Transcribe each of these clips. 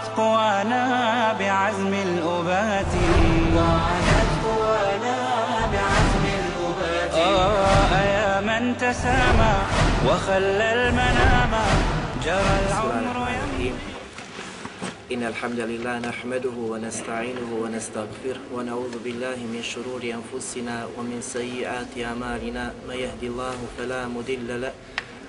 وعادت قوانا بعزم الأبات. وعادت قوانا بعزم الأبات. آه يا من تسامى وخلى المنام. جرى العمر إن الحمد لله نحمده ونستعينه ونستغفره ونعوذ بالله من شرور أنفسنا ومن سيئات أعمالنا. من يهدي الله فلا مضل له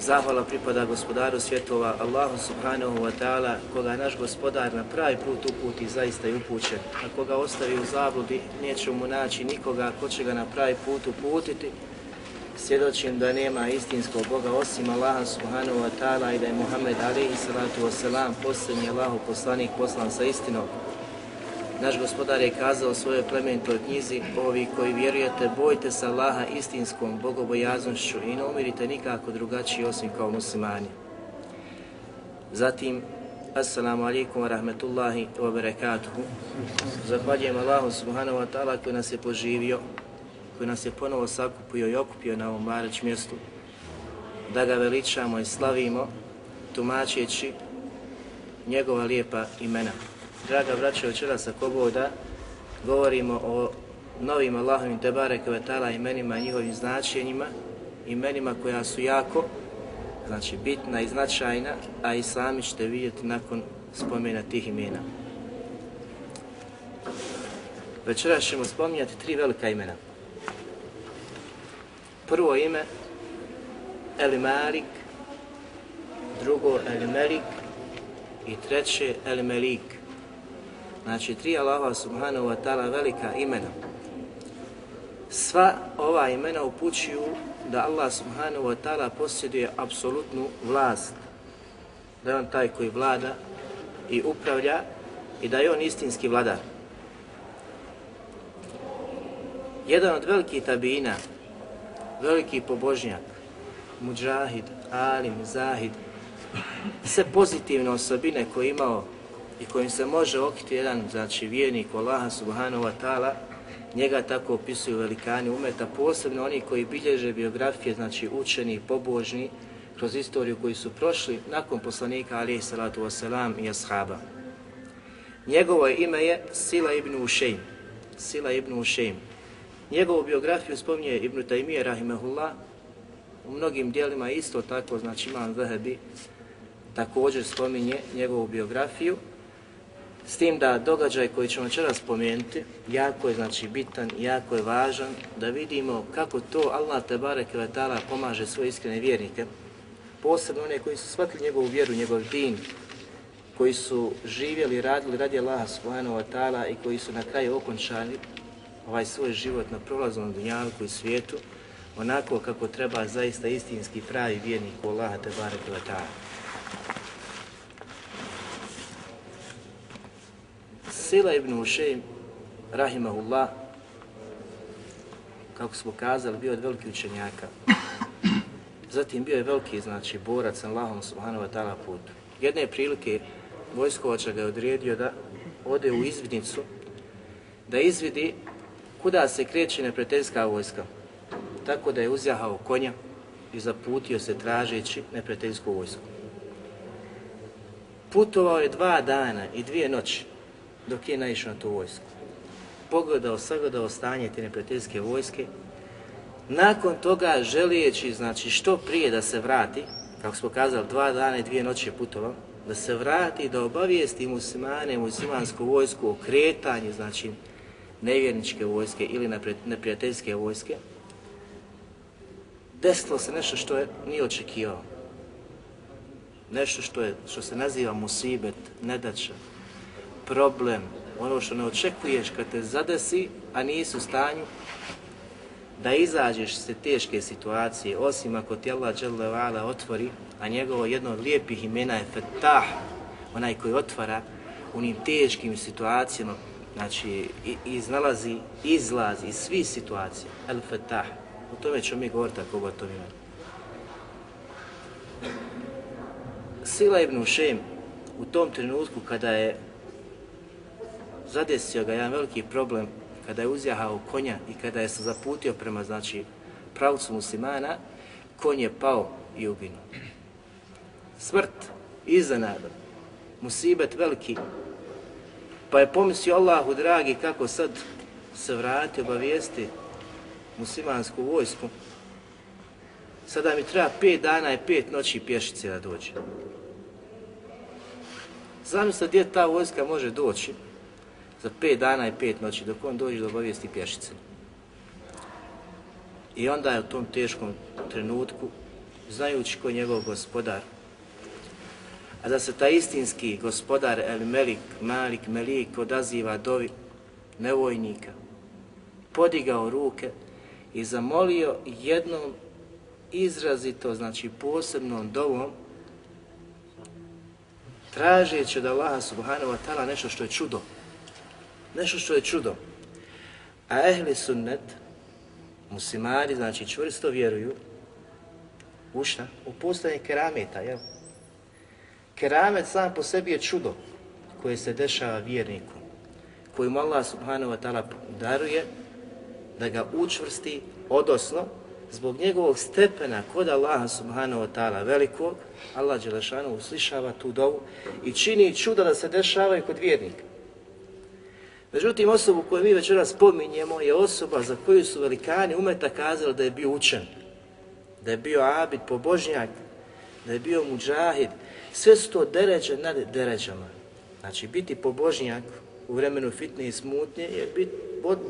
Zahvala pripada gospodaru svjetova, Allahu subhanahu wa ta'ala, koga naš gospodar na pravi put uputi, zaista je upućen. A koga ostavi u zabludi, neće mu naći nikoga ko će ga na pravi put uputiti. Svjedočim da nema istinskog Boga osim Allaha subhanahu wa ta'ala i da je Muhammed alaihi salatu wasalam posljednji Allahu poslanik poslan sa istinom. Naš gospodar je kazao svojoj plemenitoj knjizi, ovi koji vjerujete, bojte se Allaha istinskom bogobojaznošću i ne umirite nikako drugačiji osim kao muslimani. Zatim, Assalamu alaikum wa rahmetullahi wa barakatuhu. Zahvaljujem Allahu subhanahu wa ta'ala koji nas je poživio, koji nas je ponovo sakupio i okupio na ovom Marić mjestu, da ga veličamo i slavimo, tumačeći njegova lijepa imena. Draga braća, večeras ako Boga govorimo o novim Allahovim Tebare Kvetala imenima i njihovim značenjima, imenima koja su jako, znači bitna i značajna, a i sami ćete vidjeti nakon spomena tih imena. Večeras ćemo spominjati tri velika imena. Prvo ime El Malik, drugo El Melik i treće El Melik. Znači, tri Allaha subhanahu wa ta'ala velika imena. Sva ova imena upućuju da Allah subhanahu wa ta'ala posjeduje apsolutnu vlast. Da je on taj koji vlada i upravlja i da je on istinski vladar. Jedan od velikih tabina, veliki pobožnjak, muđahid, alim, zahid, sve pozitivne osobine koje imao i kojim se može okiti jedan, znači, vjernik Allaha subhanahu wa ta'ala, njega tako opisuju velikani umeta, posebno oni koji bilježe biografije, znači učeni, pobožni, kroz istoriju koji su prošli nakon poslanika alihi salatu wasalam i ashaba. Njegovo ime je Sila ibn Ušejm. Sila ibn Ušejm. Njegovu biografiju spominje Ibn Taymije rahimahullah u mnogim dijelima isto tako, znači imam Zahebi, također spominje njegovu biografiju, S tim da događaj koji ćemo večeras spomenuti, jako je znači bitan, jako je važan, da vidimo kako to Allah te barek ta'ala pomaže svoje iskrene vjernike, posebno one koji su shvatili njegovu vjeru, njegov din, koji su živjeli, radili radi Allaha subhanahu wa ta'ala i koji su na kraju okončali ovaj svoj život na prolaznom dunjalku i svijetu, onako kako treba zaista istinski pravi vjernik u Allaha te barek Sela ibn Ušejm, rahimahullah, kako smo kazali, bio je veliki učenjaka. Zatim bio je veliki, znači, borac na Allahom subhanahu wa ta'ala putu. Jedne prilike vojskovača ga je odredio da ode u izvidnicu, da izvidi kuda se kreće neprijateljska vojska. Tako da je uzjahao konja i zaputio se tražeći neprijateljsku vojsku. Putovao je dva dana i dvije noći dok je naišao na tu vojsku. Pogledao, sagledao stanje te neprijateljske vojske. Nakon toga, želijeći, znači, što prije da se vrati, kako smo kazali, dva dana i dvije noći je putovao, da se vrati, da obavijesti muslimane, muslimansku vojsku o kretanju, znači, nevjerničke vojske ili neprijateljske vojske, desilo se nešto što je nije očekivao. Nešto što, je, što se naziva musibet, nedača, problem, ono što ne očekuješ kad te zadesi, a nisi u stanju da izađeš iz te teške situacije, osim ako ti Allah dželle otvori, a njegovo jedno od lijepih imena je Fetah, onaj koji otvara u njim teškim situacijama, znači iznalazi izlaz iz svih situacija, El Fetah. O tome ćemo mi govoriti ako o tom imenu. Sila ibn Ušem u tom trenutku kada je zadesio ga jedan veliki problem, kada je uzjahao konja i kada je se zaputio prema znači pravcu muslimana, konj je pao i uginuo. Smrt, iznenada, musibet veliki, pa je pomislio Allahu dragi kako sad se vrati obavijesti muslimansku vojsku, sada mi treba pet dana i pet noći pješice da dođe. Zamislite gdje ta vojska može doći za pet dana i pet noći dok on dođe do obavijesti pješice. I onda je u tom teškom trenutku, znajući ko je njegov gospodar, a da se taj istinski gospodar El Melik, Malik, Melik odaziva dovi nevojnika, podigao ruke i zamolio jednom izrazito, znači posebnom dovom, tražeći od Allaha subhanahu wa ta'ala nešto što je čudo. Nešto što je čudo. A ehli sunnet, muslimani, znači čvrsto vjeruju, u šta? U postanje kerameta, jel? Keramet sam po sebi je čudo koje se dešava vjerniku, kojim Allah subhanahu wa ta'ala daruje da ga učvrsti, odosno, zbog njegovog stepena kod Allaha subhanahu wa ta'ala velikog, Allah Đelešanu uslišava tu dovu i čini čuda da se dešavaju kod vjernika. Međutim, osobu koju mi večeras spominjemo je osoba za koju su velikani umeta kazali da je bio učen, da je bio abid, pobožnjak, da je bio muđahid, sve su to deređe nad deređama. Znači, biti pobožnjak u vremenu fitne i smutnje je biti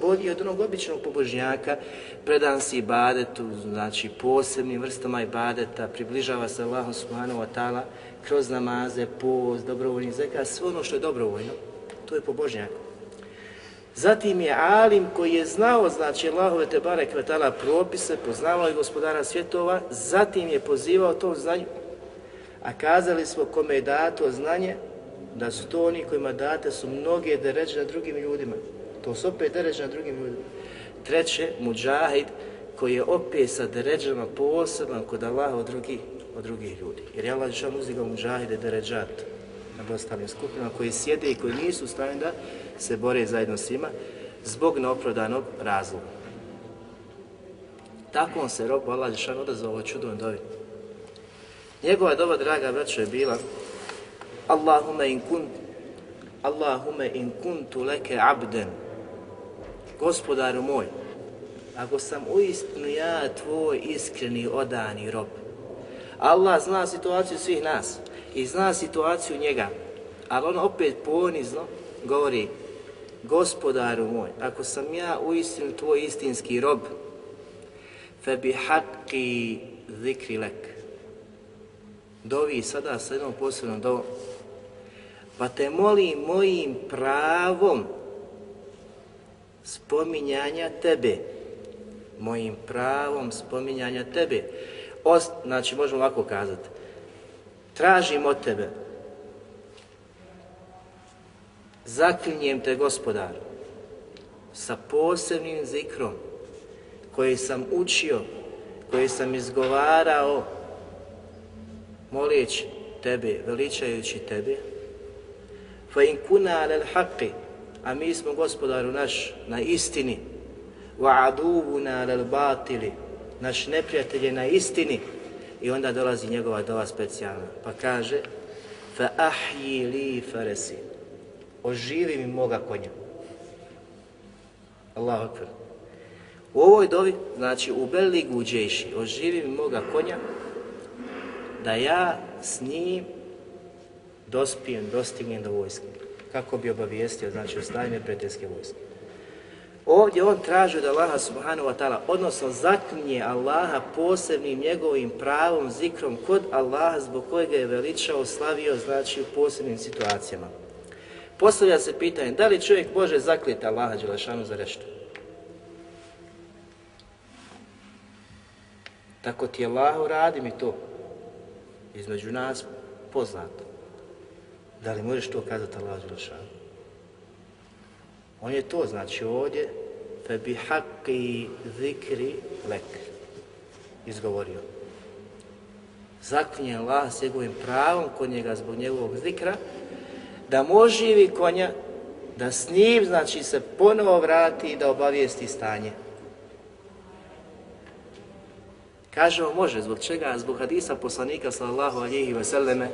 bolji od onog običnog pobožnjaka, predan si ibadetu, znači posebnim vrstama ibadeta, približava se Allahu subhanahu wa ta'ala kroz namaze, post, dobrovoljni zeka, sve ono što je dobrovoljno, to je pobožnjak. Zatim je alim koji je znao, znači Allahove te barek propise, poznavao je gospodara svjetova, zatim je pozivao to znanju A kazali smo kome je dato znanje, da su to oni kojima date su mnoge deređe na drugim ljudima. To su opet deređe na drugim ljudima. Treće, muđahid, koji je opet sa deređama poseban kod Allaha od drugih, od drugih ljudi. Jer je Allah Žešan uzdigao muđahide deređat na ostalim skupinama koji sjede i koji nisu u da se bore zajedno s njima zbog neoprodanog razloga. Tako on se rob Allah Žešan odazvao ovo čudom dovi. Njegova doba, draga braćo, je bila Allahume in kunt Allahume in kuntu leke abden Gospodaru moj, ako sam uistinu ja tvoj iskreni odani rob, Allah zna situaciju svih nas i zna situaciju njega, ali on opet ponizno govori Gospodaru moj, ako sam ja uistinu tvoj istinski rob, fe bi haqqi zikri lek dovi sada sa jednom posebnom dovom. Pa te molim mojim pravom spominjanja tebe. Mojim pravom spominjanja tebe. Ost, znači, možemo ovako kazati. Tražim od tebe. Zaklinjem te, gospodaru, sa posebnim zikrom koji sam učio, koji sam izgovarao molijeći tebe, veličajući tebe, fa in kuna alel haqqi, a mi smo gospodaru naš na istini, wa aduvuna alel batili, naš neprijatelj je na istini, i onda dolazi njegova dova specijalna, pa kaže, fa ahji li faresi, oživi mi moga konja. Allahu akbar. U ovoj dovi, znači u beli džeši, oživi mi moga konja, da ja s njim dospijem, dostignem do vojske. Kako bi obavijestio, znači, o stavljene prijateljske vojske. Ovdje on traži od Allaha subhanahu wa ta'ala, odnosno zaklinje Allaha posebnim njegovim pravom, zikrom kod Allaha zbog kojega je veličao, slavio, znači u posebnim situacijama. Postavlja se pitanje, da li čovjek može zakljeti Allaha Đelešanu za nešto? Tako ti Allah radi mi to. Između nas poznato. Da li možeš to kazati Allah Đelešanu? On je to znači ovdje fe bi haqqi zikri lek izgovorio. Zaklinje Allah s njegovim pravom kod njega zbog njegovog zikra da moživi konja da s njim znači se ponovo vrati i da obavijesti stanje. Kažemo može, zbog čega? Zbog hadisa poslanika sallallahu alihi wasallame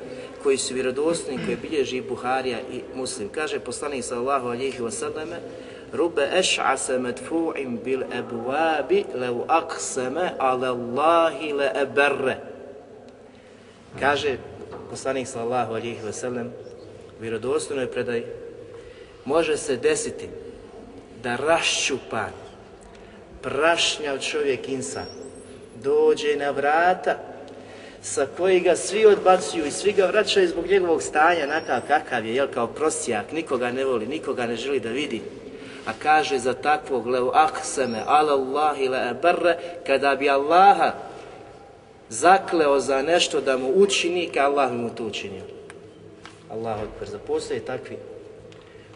koji su vjerodostni, koji bilježi Buharija i Muslim. Kaže poslanik sallallahu alihi wasallame Rube eš'ase medfu'im bil ebuabi lev akseme ale Allahi le eberre. Kaže poslanik sallallahu alihi wasallam je predaj može se desiti da raščupan prašnjav čovjek insan dođe na vrata sa koji ga svi odbacuju i svi ga vraćaju zbog njegovog stanja, nakav kakav je, jel, kao prosjak, nikoga ne voli, nikoga ne želi da vidi. A kaže za takvog leu akseme, ala Allahi le eberre, kada bi Allaha zakleo za nešto da mu učini, ka Allah mu to učinio. Allah odpr, za postoje takvi.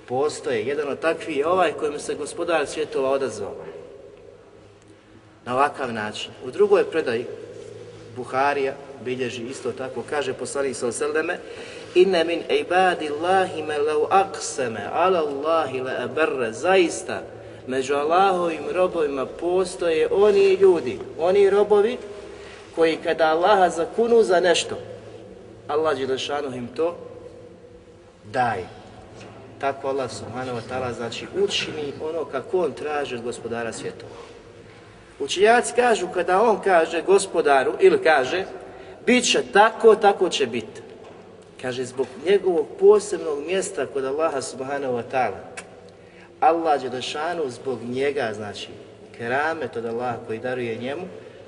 Postoje, jedan od takvih je ovaj kojem se gospodar svjetova odazvao na ovakav način. U drugoj predaji Buharija bilježi isto tako, kaže poslanik sa oseleme Inne min ibadillahi me lau akseme ala Allahi le eberre zaista među Allahovim robovima postoje oni ljudi, oni robovi koji kada Allaha zakunu za nešto, Allah Đelešanu im to daje. Tako Allah subhanahu wa ta'ala znači učini ono kako on traži od gospodara svjetova. Učenjaci kažu kada on kaže gospodaru ili kaže bit će tako, tako će biti. Kaže zbog njegovog posebnog mjesta kod Allaha subhanahu wa ta'ala. Allah Đelešanu zbog njega, znači, keramet od Allaha koji daruje njemu,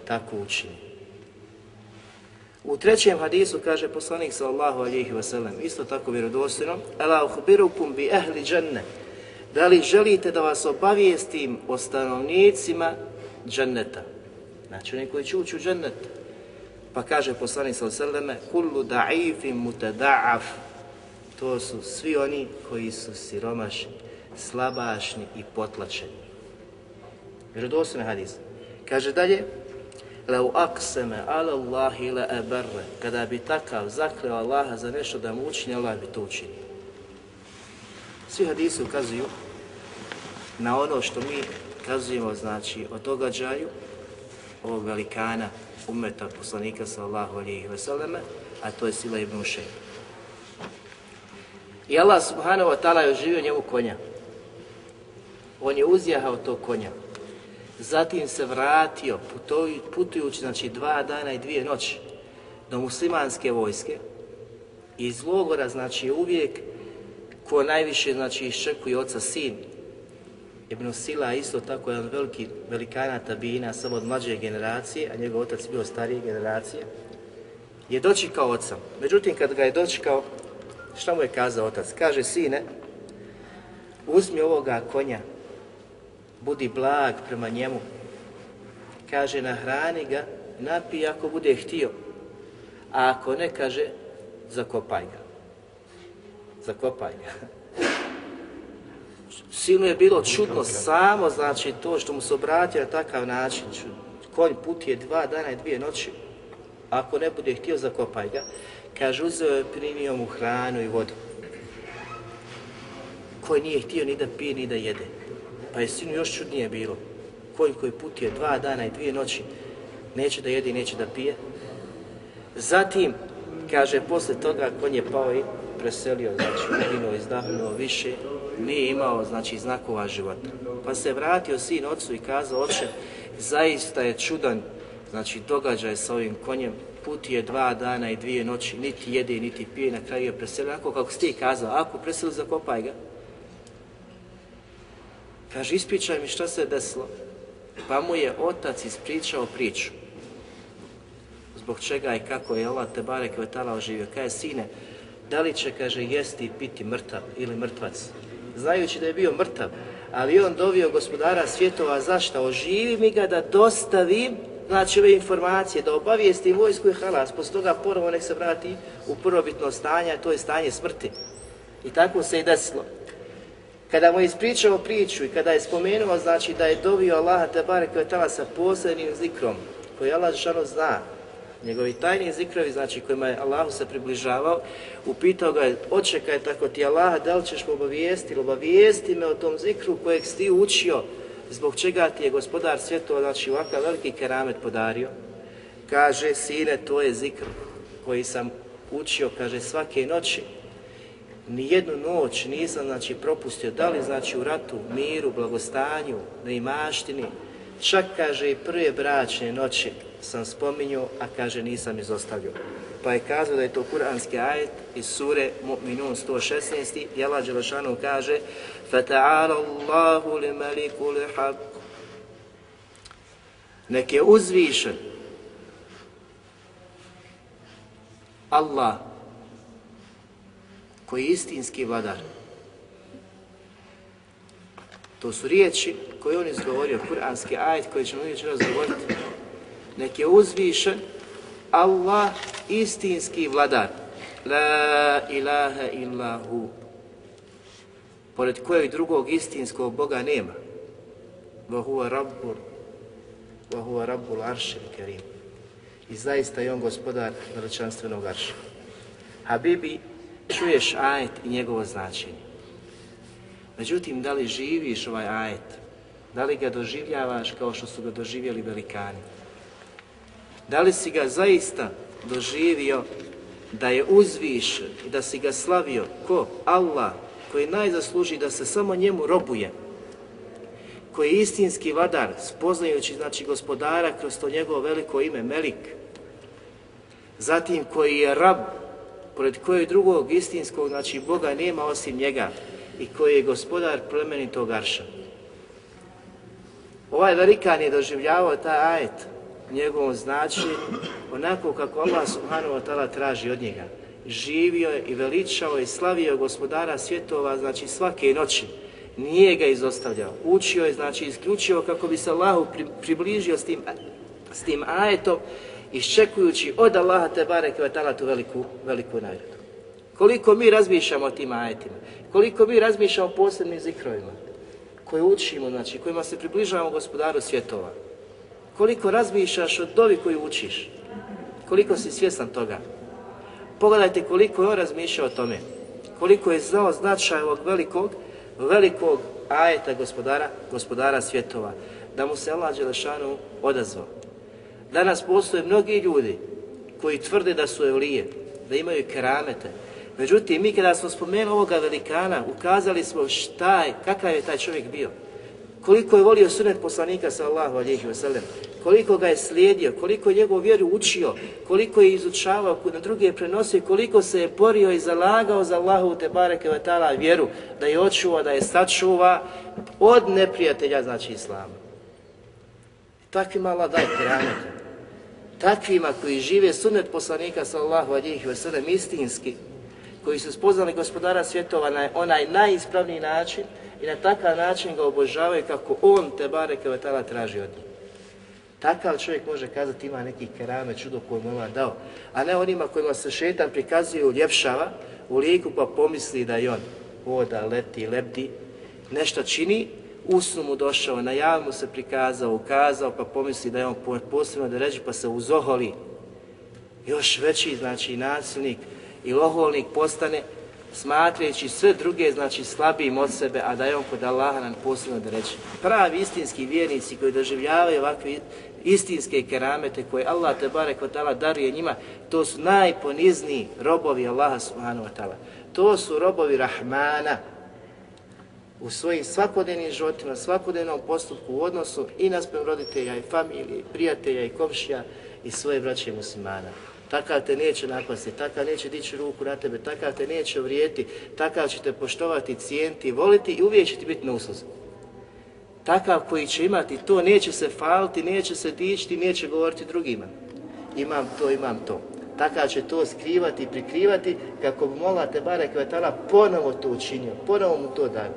tako učini. U trećem hadisu kaže poslanik sallallahu alejhi ve sellem isto tako vjerodostojno: "Ela uhbirukum bi ahli dženne." Da li želite da vas obavijestim o stanovnicima dženneta. Znači oni koji će ući u džennet. Pa kaže poslanik sa oseleme, kullu da'ifim mutada'af. To su svi oni koji su siromašni, slabašni i potlačeni. Vjerodostojni hadis. Kaže dalje, Lau akseme ala Allahi la eberre, kada bi takav zakleo Allaha za nešto da mu učini, Allah bi to učinio. Svi hadisi ukazuju na ono što mi kazujemo znači o događaju ovog velikana umeta poslanika sallahu alihi veseleme, a to je Sila ibn Ušej. I Allah subhanahu wa ta'ala je oživio njemu konja. On je uzjahao to konja. Zatim se vratio putujući znači dva dana i dvije noći do muslimanske vojske. Iz logora znači uvijek ko najviše znači iščekuje oca sin Ibn Sila isto tako jedan veliki velikana tabina, samo od mlađe generacije, a njegov otac bio starije generacije, je dočekao oca. Međutim, kad ga je dočekao, šta mu je kazao otac? Kaže, sine, uzmi ovoga konja, budi blag prema njemu. Kaže, nahrani ga, napij ako bude htio. A ako ne, kaže, zakopaj ga. Zakopaj ga. Silno je bilo čudno samo, znači to što mu se obratio na takav način. Konj putije dva dana i dvije noći. Ako ne bude htio, zakopaj ga. Kaže, uzeo je, primio mu hranu i vodu. Konj nije htio ni da pije, ni da jede. Pa je sinu još čudnije bilo. Konj koji putuje dva dana i dvije noći, neće da jede i neće da pije. Zatim, kaže, posle toga konj je pao i preselio, znači uginuo, izdahnuo više, nije imao znači znakova života. Pa se vratio sin ocu i kazao, oče, zaista je čudan znači događaj sa ovim konjem, put je dva dana i dvije noći, niti jede, niti pije, na kraju je preselio, ako kako ste kazao, ako preselio, zakopaj ga. Kaže, ispričaj mi šta se desilo. Pa mu je otac ispričao priču. Zbog čega i kako je Allah te Kvetala oživio. Kaže, sine, da li će, kaže, jesti i piti mrtav ili mrtvac? Znajući da je bio mrtav, ali on dovio gospodara svjetova, zašta, Oživi mi ga da dostavim znači ove informacije, da obavijesti vojsku i halas, posle toga ponovo nek se vrati u prvobitno stanje, a to je stanje smrti. I tako se i desilo. Kada mu je ispričao priču i kada je spomenuo znači da je dovio Allaha te barek sa posebnim zikrom koji Allah zna, njegovi tajni zikrovi, znači kojima je Allahu se približavao, upitao ga je, očekaj tako ti Allaha, da li ćeš me obavijesti, ili obavijesti me o tom zikru kojeg si ti učio, zbog čega ti je gospodar svjetova, znači ovakav veliki keramet podario, kaže, sine, to je zikr koji sam učio, kaže, svake noći, ni jednu noć nisam znači propustio, da li znači u ratu, miru, blagostanju, na imaštini, čak kaže i prve bračne noći sam spominjao, a kaže nisam izostavio. Pa je kazao da je to kuranski ajet iz sure Mu'minun 116. I Allah Đelešanu kaže فَتَعَالَ اللَّهُ لِمَلِكُ لِحَبْ Nek je uzvišen Allah koji je istinski vladar. To su riječi koje on izgovorio, kuranski ajet koji ćemo uvijek razgovoriti. Nek je uzvišen Allah istinski vladar. La ilaha illa hu. Pored kojeg drugog istinskog Boga nema. Wa huwa rabbul wa huwa rabbul aršil kerim. I zaista je on gospodar veličanstvenog arša. Habibi, čuješ ajet i njegovo značenje. Međutim, da li živiš ovaj ajet? Da li ga doživljavaš kao što su ga doživjeli velikani? Da li si ga zaista doživio da je uzvišen i da si ga slavio? Ko? Allah koji najzasluži da se samo njemu robuje koji je istinski vladar spoznajući znači gospodara kroz to njegovo veliko ime Melik. Zatim koji je rab pored kojeg drugog istinskog znači Boga nema osim njega i koji je gospodar plemenitog arša. Ovaj velikan je doživljavao taj ajet njegovom znači onako kako Allah subhanahu wa ta'ala traži od njega. Živio je i veličao i slavio gospodara svjetova, znači svake noći. Nije ga izostavljao. Učio je, znači isključio kako bi se Allahu pri, približio s tim, s tim ajetom, iščekujući od Allaha te bareke wa tu veliku, veliku nagradu. Koliko mi razmišljamo o tim ajetima, koliko mi razmišljamo o posebnim zikrovima, koje učimo, znači, kojima se približavamo gospodaru svjetova, koliko razmišljaš o dovi koju učiš, koliko si svjestan toga. Pogledajte koliko je on razmišljao o tome, koliko je znao značaj ovog velikog, velikog ajeta gospodara, gospodara svjetova, da mu se Allah Đelešanu odazvao. Danas postoje mnogi ljudi koji tvrde da su evlije, da imaju keramete. Međutim, mi kada smo spomenuli ovoga velikana, ukazali smo šta je, kakav je taj čovjek bio. Koliko je volio sunet poslanika sallahu alihi wasallam, koliko ga je slijedio, koliko je njegovu vjeru učio, koliko je izučavao, na druge prenosio, koliko se je borio i zalagao za Allahu te bareke vatala vjeru, da je očuva, da je sačuva od neprijatelja, znači Islama. Takvima Allah daj kramete. Takvima koji žive sunet poslanika sallahu alihi wasallam istinski, koji su spoznali gospodara svjetova na onaj najispravniji način i na takav način ga obožavaju kako on te bareke vatala traži od njih. Takav čovjek može kazati ima neki kerame, čudo koje mu dao, a ne onima kojima se šetan prikazuje uljepšava u liku pa pomisli da je on voda, leti, lebdi, nešto čini, usnu mu došao, na javu se prikazao, ukazao pa pomisli da je on posebno da ređi pa se uzoholi. Još veći, znači, nasilnik i loholnik postane smatrajući sve druge, znači slabijim od sebe, a da je on kod Allaha nam posebno da reći. Pravi istinski vjernici koji doživljavaju ovakve istinske keramete koje Allah te barek ta'ala daruje njima, to su najponizniji robovi Allaha subhanahu wa ta'ala. To su robovi Rahmana u svojim svakodnevnim životima, svakodnevnom postupku u odnosu i naspram roditelja i familije, i prijatelja i komšija i svoje braće muslimana. Takav te neće napasti, takav neće dići ruku na tebe, takav te neće vrijeti, takav će te poštovati, cijenti, voliti i uvijek će ti biti na usluzi. takav koji će imati to, neće se faliti, neće se dičiti, neće govoriti drugima. Imam to, imam to. Takav će to skrivati i prikrivati kako bi mola te barek kvetala ponovo to učinio, ponovo mu to dao.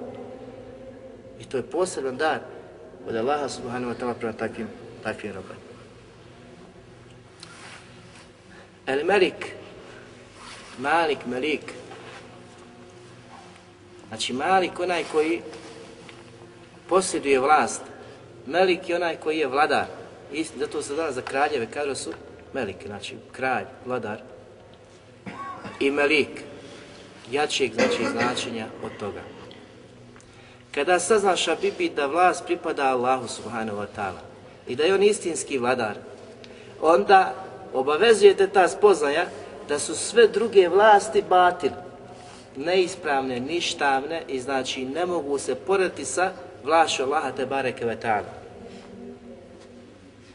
I to je poseban dar od Allaha subhanahu wa ta'ala prema takvim, takvim robama. El Melik, Malik, Melik, znači Malik onaj koji posjeduje vlast, Melik je onaj koji je vladar, Isti, zato se danas za kraljeve kažu su Melik, znači kralj, vladar, i Melik, jačijeg znači značenja od toga. Kada saznaš Abibi da vlast pripada Allahu subhanahu wa ta'ala i da je on istinski vladar, onda obavezujete ta spoznaja da su sve druge vlasti batil, neispravne, ništavne i znači ne mogu se porediti sa vlašću Allaha te bareke ve.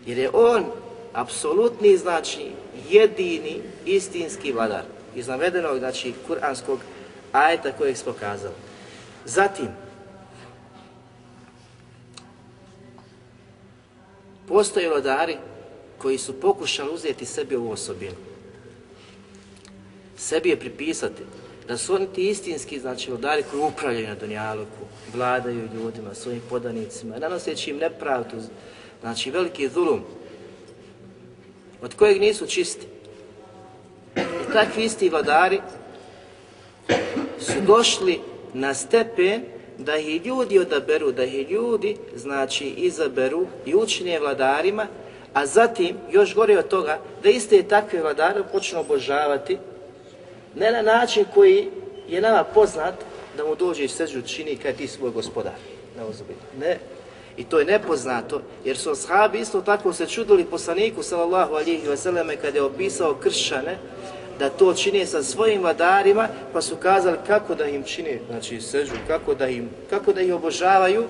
Jer je on apsolutni, znači jedini istinski vladar iz navedenog, znači kuranskog ajeta kojeg smo kazali. Zatim, postoje vladari koji su pokušali uzeti sebi ovu osobinu. Sebi je pripisati da su oni ti istinski, znači vladari koji upravljaju na Dunjaluku, vladaju ljudima, svojim podanicima, nanoseći im nepravdu, znači veliki zulum, od kojeg nisu čisti. I takvi isti vladari su došli na stepen da ih ljudi odaberu, da ih ljudi, znači, izaberu i učine vladarima, a zatim, još gore od toga, da iste takve vladare počnu obožavati, ne na način koji je nama poznat, da mu dođe i seđu čini kada ti svoj gospodar. Ne, ne. I to je nepoznato, jer su ashabi isto tako se čudili poslaniku, sallallahu alihi vseleme, kada je opisao kršćane, da to čine sa svojim vladarima, pa su kazali kako da im čine, znači sežu, kako da im, kako da ih obožavaju,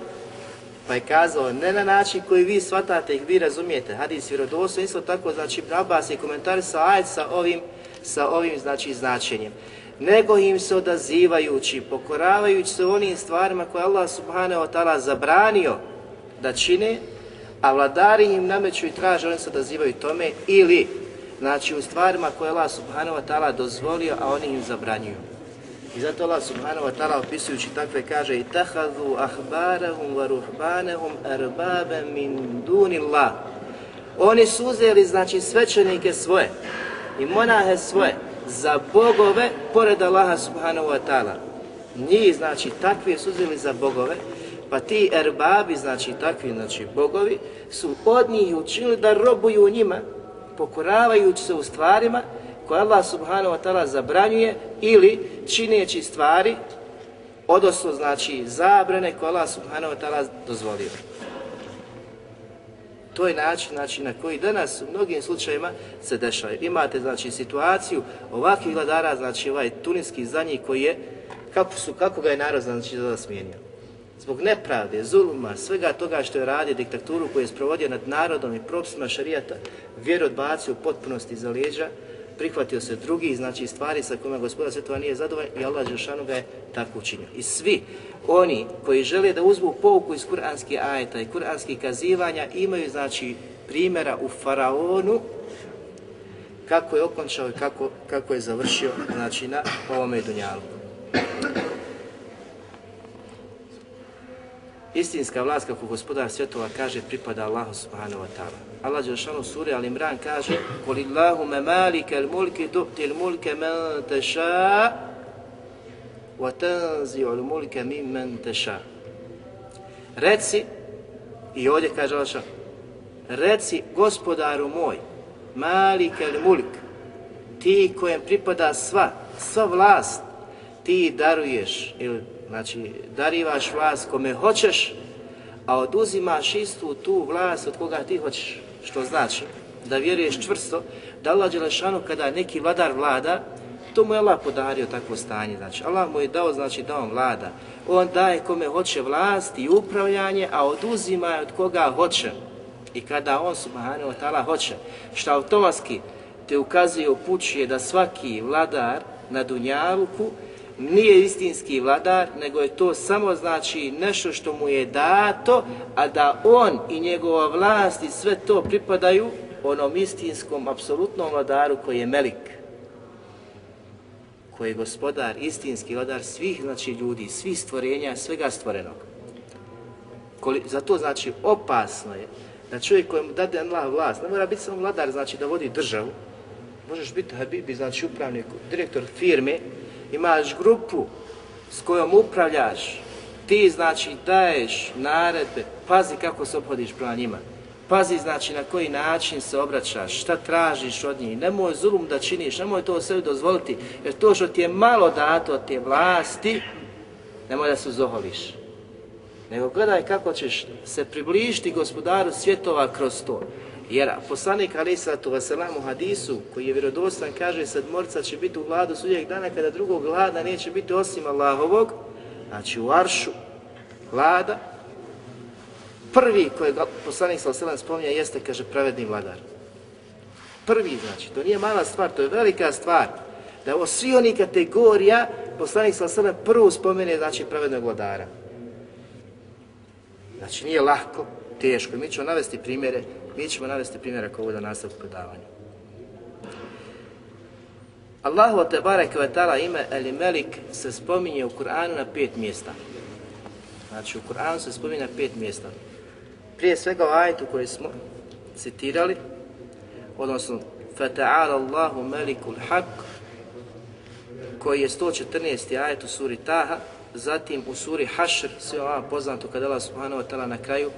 pa je kazao ne na način koji vi shvatate i vi razumijete, hadis vjerodostojno, isto tako, znači Abbas je komentarisao ajed sa ovim, sa ovim znači značenjem nego im se odazivajući, pokoravajući se onim stvarima koje Allah subhanahu wa ta'ala zabranio da čine, a vladari im nameću i traže, oni se odazivaju tome, ili znači u stvarima koje Allah subhanahu wa ta'ala dozvolio, a oni im zabranjuju. I zato Allah subhanahu wa ta'ala opisujući takve kaže i tahadhu ahbarahum wa ruhbanahum arbabe min dunillah. Oni su uzeli znači svećenike svoje i monahe svoje za bogove pored Allaha subhanahu wa ta'ala. Njih znači takvi su uzeli za bogove pa ti erbabi, znači takvi znači bogovi, su od njih učinili da robuju njima pokoravajući se u stvarima koje Allah subhanahu wa ta'ala zabranjuje ili čineći stvari, odnosno znači zabrane koje Allah subhanahu wa ta'ala dozvolio. To je način, znači, na koji danas u mnogim slučajima se dešava. Imate znači situaciju ovakvih vladara, znači ovaj tuninski zadnji koji je, kako, su, kako ga je narod znači da smijenio zbog nepravde, zuluma, svega toga što je radio diktaturu koju je sprovodio nad narodom i propisima šarijata, vjeru odbacio u potpunosti za leđa, prihvatio se drugi, znači stvari sa kojima gospoda Svetova nije zadovoljan i Allah Žešanu ga je tako učinio. I svi oni koji žele da uzmu pouku iz kuranskih ajeta i kuranskih kazivanja imaju znači primjera u faraonu kako je okončao i kako, kako je završio znači na ovome dunjalu. Istinska vlast, kako gospodar svjetova kaže, pripada Allahu subhanahu wa ta'ala. Allah Đelšanu suri Al-Imran kaže Kulillahu me malike il mulki du'ti il mulke men teša wa tanzi il mulke min men teša. Reci, i ovdje kaže Allah reci gospodaru moj, malike il mulk, ti kojem pripada sva, sva vlast, ti daruješ ili Znači, darivaš vlast kome hoćeš, a oduzimaš istu tu vlast od koga ti hoćeš. Što znači da vjeruješ čvrsto da Allah Đelešanu kada neki vladar vlada, to mu je Allah podario takvo stanje. Znači, Allah mu je dao, znači da on vlada. On daje kome hoće vlast i upravljanje, a oduzima od koga hoće. I kada on, subhanahu wa ta'ala, hoće, što automatski te ukazuje, upućuje da svaki vladar na Dunjaluku nije istinski vladar, nego je to samo znači nešto što mu je dato, a da on i njegova vlast i sve to pripadaju onom istinskom, apsolutnom vladaru koji je Melik, koji je gospodar, istinski vladar svih znači ljudi, svih stvorenja, svega stvorenog. Koli, zato znači opasno je da čovjek kojemu dade Allah vlast, ne mora biti samo vladar, znači da vodi državu, možeš biti habibi, znači upravnik, direktor firme, imaš grupu s kojom upravljaš, ti znači daješ naredbe, pazi kako se obhodiš prema njima. Pazi znači na koji način se obraćaš, šta tražiš od njih, nemoj zulum da činiš, nemoj to sebi dozvoliti, jer to što ti je malo dato od te vlasti, nemoj da se uzoholiš. Nego gledaj kako ćeš se približiti gospodaru svjetova kroz to. Jer poslanik Ali Sallatu u hadisu, koji je vjerodostan, kaže sedmorca će biti u vladu sudjeg dana kada drugog vlada neće biti osim Allahovog, znači u Aršu vlada, prvi koji poslanik Sallallahu spominja jeste, kaže, pravedni vladar. Prvi, znači, to nije mala stvar, to je velika stvar. Da ovo svi oni kategorija, poslanik Sallallahu prvo spomene, znači, pravednog vladara. Znači, nije lahko, teško. Mi ćemo navesti primjere Mi ćemo navesti primjera ovo da nastavku predavanja. Allahu te barek ve taala ime El Melik se spominje u Kur'anu na pet mjesta. Znači u Kur'anu se spominje na pet mjesta. Prije svega u ajetu koji smo citirali, odnosno Fata'ala Allahu Melikul Haq, koji je 114. ajet u suri Taha, zatim u suri Hašr, sve ovo poznato kada Allah subhanahu wa ta'ala na kraju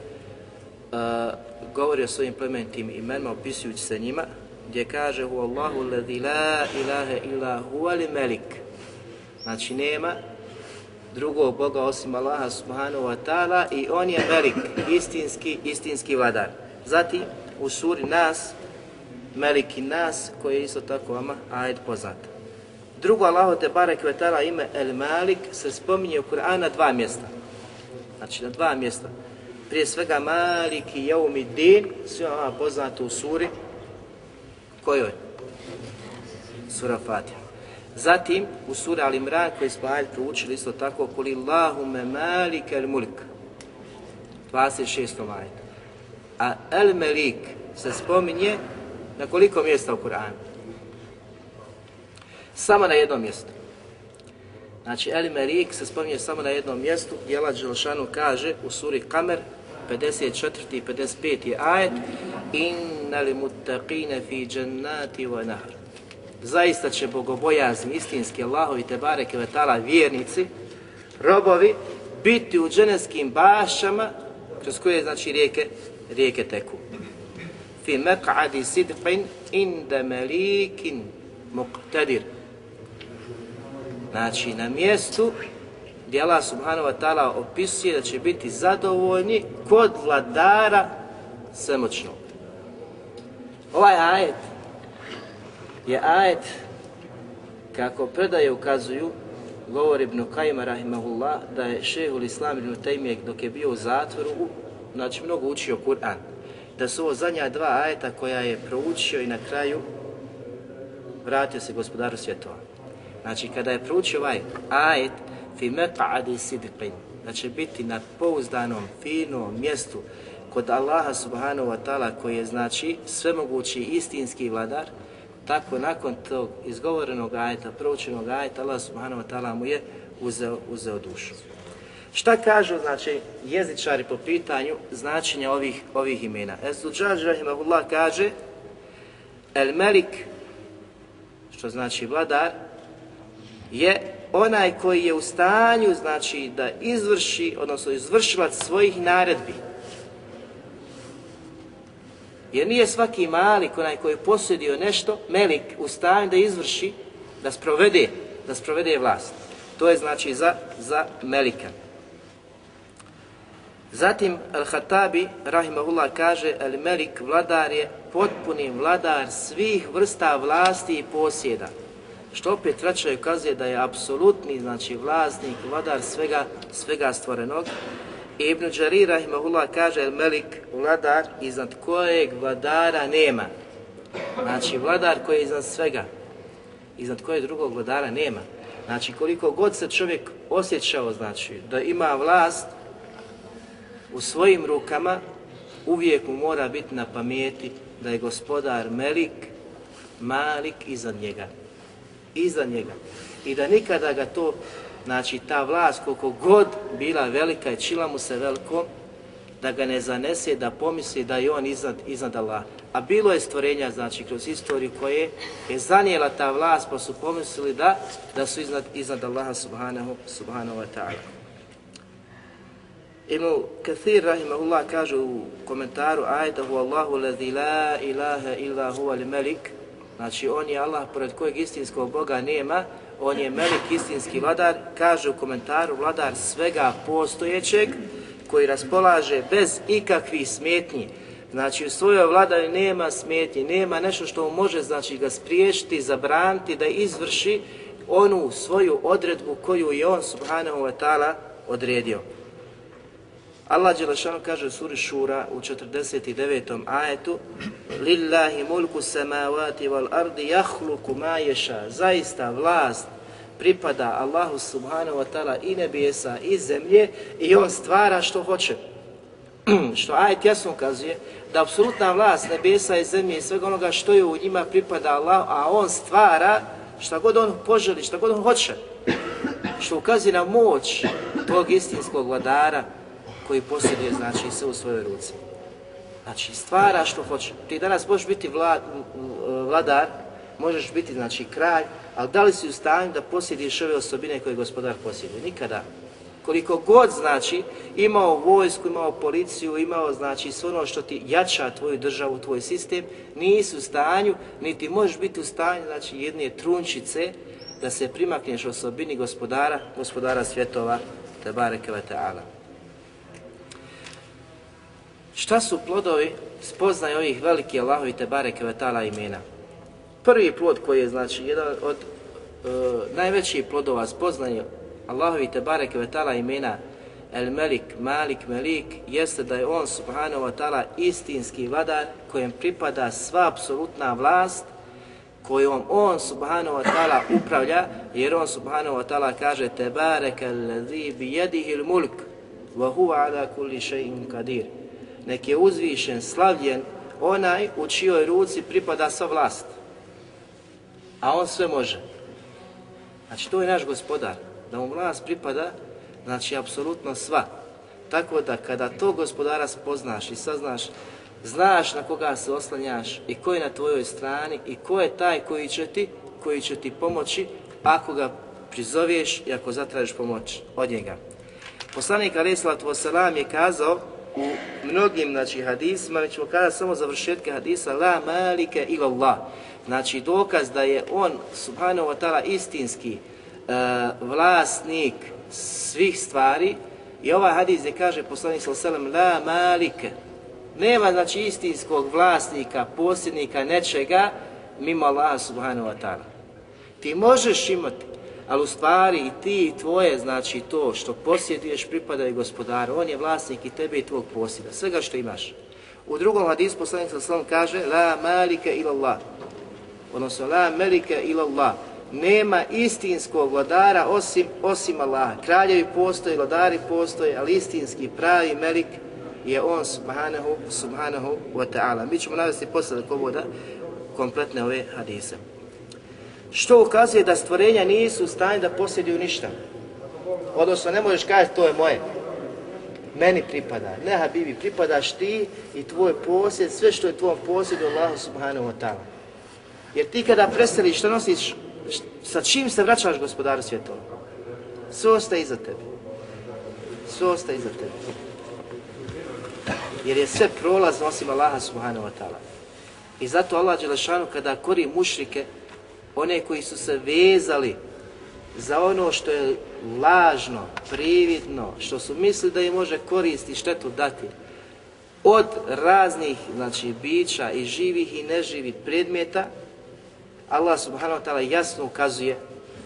govori o svojim plemenitim imenima, opisujući se njima, gdje kaže Hu Allahu ladhi la ilaha illa huwa li melik. Znači nema drugog Boga osim Allaha subhanahu wa ta'ala i on je melik, istinski, istinski vladar. Zatim u suri Nas, Meliki Nas, koji je isto tako vama ajed poznat. Drugo Allaho te barek ve ta'ala ime El Malik se spominje u Kur'ana dva mjesta. Znači na dva mjesta prije svega Maliki Jaumi Din, sve vama poznato u suri, kojoj? Sura Fatiha. Zatim u suri Al Imran koji smo ajde proučili isto tako Kuli Allahume Malike al Mulk, 26. ajet. A El Melik se spominje na koliko mjesta u Kur'anu? Samo na jednom mjestu. Znači El Melik se spominje samo na jednom mjestu gdje Allah Đelšanu kaže u suri Kamer 54. i 55. ajet Inna li muttaqine fi džennati wa nahr Zaista će bogobojazni, istinski Allahovi te bareke vetala vjernici, robovi, biti u dženevskim bašama kroz koje znači rijeke, rijeke teku. Fi maq'adi sidqin inda malikin muqtadir. Znači na mjestu gdje Allah subhanahu wa ta'ala opisuje da će biti zadovoljni kod vladara svemoćnog. Ovaj ajet je ajet kako predaje ukazuju govor Ibn Kajma rahimahullah da je šehul Islam Ibn Taymiye dok je bio u zatvoru znači mnogo učio Kur'an da su ovo zadnja dva ajeta koja je proučio i na kraju vratio se gospodaru svjetova. Znači kada je proučio ovaj ajet fi meqa'adi sidqin, da će biti na pouzdanom, finom mjestu kod Allaha subhanahu wa ta'ala koji je znači svemogući istinski vladar, tako nakon tog izgovorenog ajeta, proučenog ajeta, Allah subhanahu wa ta'ala mu je uzeo, uzeo dušu. Šta kažu, znači, jezičari po pitanju značenja ovih, ovih imena? Ezuđađ, rahimahullah, kaže El Melik, što znači vladar, je onaj koji je u stanju, znači, da izvrši, odnosno izvršilac svojih naredbi. Jer nije svaki malik, onaj koji je posjedio nešto, melik, u stanju da izvrši, da sprovede, da sprovede vlast. To je znači za, za melika. Zatim Al-Hatabi, rahimahullah, kaže Al-Melik, vladar je potpuni vladar svih vrsta vlasti i posjeda što opet vraćaju ukazuje da je apsolutni, znači vlasnik, vladar svega, svega stvorenog. I Ibn Đari rahimahullah, kaže El Melik, vladar iznad kojeg vladara nema. Znači vladar koji je iznad svega, iznad kojeg drugog vladara nema. Znači koliko god se čovjek osjećao znači da ima vlast u svojim rukama, uvijek mu mora biti na pameti da je gospodar Melik, Malik iza njega. Iza njega. I da nikada ga to, znači ta vlast koliko god bila velika i čila mu se veliko, da ga ne zanese, da pomisli da je on iznad, iznad Allah. A bilo je stvorenja, znači, kroz istoriju koje je zanijela ta vlast, pa su pomislili da, da su iznad, iznad Allaha subhanahu, subhanahu wa ta'ala. Ibn Kathir, rahimahullah, kaže u komentaru ajetahu Allahu lazi la ilaha illa huwa li melik, znači on je Allah pored kojeg istinskog Boga nema, on je melik istinski vladar, kaže u komentaru vladar svega postojećeg, koji raspolaže bez ikakvih smetnji, znači u svojoj vladaju nema smetnji, nema nešto što mu može znači ga spriješiti, zabraniti, da izvrši onu svoju odredbu koju je on subhanahu wa ta'ala odredio. Allah Đelešanu kaže u suri Šura u 49. ajetu Lillahi mulku samavati wal ardi jahluku ma ješa Zaista vlast pripada Allahu subhanahu wa ta'ala i nebesa i zemlje i on stvara što hoće. što ajet jasno ukazuje da apsolutna vlast nebesa i zemlje i svega onoga što je u njima pripada Allah, a on stvara šta god on poželi, šta god on hoće. Što ukazuje na moć tog istinskog vladara koji posjeduje znači sve u svojoj ruci. Znači stvara što hoće. Ti danas možeš biti vla, e, vladar, možeš biti znači kralj, ali da li si u stanju da posjediš ove osobine koje gospodar posjeduje? Nikada. Koliko god znači imao vojsku, imao policiju, imao znači sve ono što ti jača tvoju državu, tvoj sistem, nisi u stanju, niti možeš biti u stanju znači jedne trunčice da se primakneš osobini gospodara, gospodara svjetova, te bareke ve ta'ala. Šta su plodovi spoznaje ovih velikih Allahovi te bareke ve imena? Prvi plod koji je znači jedan od e, najvećih plodova spoznaje Allahovi te bareke ve imena El Melik, Malik, Melik, jeste da je on subhanahu wa ta'ala istinski vladar kojem pripada sva apsolutna vlast kojom on subhanahu wa ta'ala upravlja, jer on subhanahu wa ta'ala kaže Tebareke allazi bi jedihi al-mulk wa huwa ala kulli še'in kadir. Nek je uzvišen, slavljen onaj u čijoj ruci pripada sva vlast a on sve može. Znači, to je naš gospodar, da mu vlast pripada, znači, apsolutno sva. Tako da, kada to gospodara spoznaš i saznaš, znaš na koga se oslanjaš i ko je na tvojoj strani i ko je taj koji će ti, koji će ti pomoći ako ga prizoveš i ako zatražiš pomoć od njega. Poslanik Ali Salatu Vosalam je kazao u mnogim znači, hadisima, mi ćemo kada samo završetke hadisa, la malike ila Allah. Znači dokaz da je on, subhanahu wa ta'ala, istinski e, vlasnik svih stvari i ovaj hadis je kaže poslanik sallallahu la malike nema znači istinskog vlasnika, posjednika nečega mimo Allaha subhanahu wa ta'ala. Ti možeš imati, ali u stvari i ti i tvoje, znači to što posjeduješ pripada i gospodaru. On je vlasnik i tebe i tvog posjeda, svega što imaš. U drugom hadisu poslanik sallallahu kaže la malika ila Allah odnosno la malika ila Allah. Nema istinskog vladara osim, osim Allaha. Kraljevi postoje, vladari postoje, ali istinski pravi melik je on subhanahu, subhanahu wa ta'ala. Mi ćemo navesti posle ovoga kompletne ove hadise. Što ukazuje da stvorenja nisu u stanju da posjeduju ništa. Odnosno, ne možeš kaži to je moje. Meni pripada. Ne, Habibi, pripadaš ti i tvoj posjed, sve što je tvojom posjedu Allahu subhanahu wa ta'ala. Jer ti kada preseliš, što nosiš, sa čim se vraćaš gospodaru svjetova? Sve ostaje iza tebe. Sve ostaje iza tebe. Jer je sve prolazno osim Allaha subhanahu wa ta'ala. I zato Allah Đelešanu kada kori mušrike, one koji su se vezali za ono što je lažno, prividno, što su mislili da im može koristi štetu dati, od raznih znači, bića i živih i neživih predmeta, Allah subhanahu wa ta'ala jasno ukazuje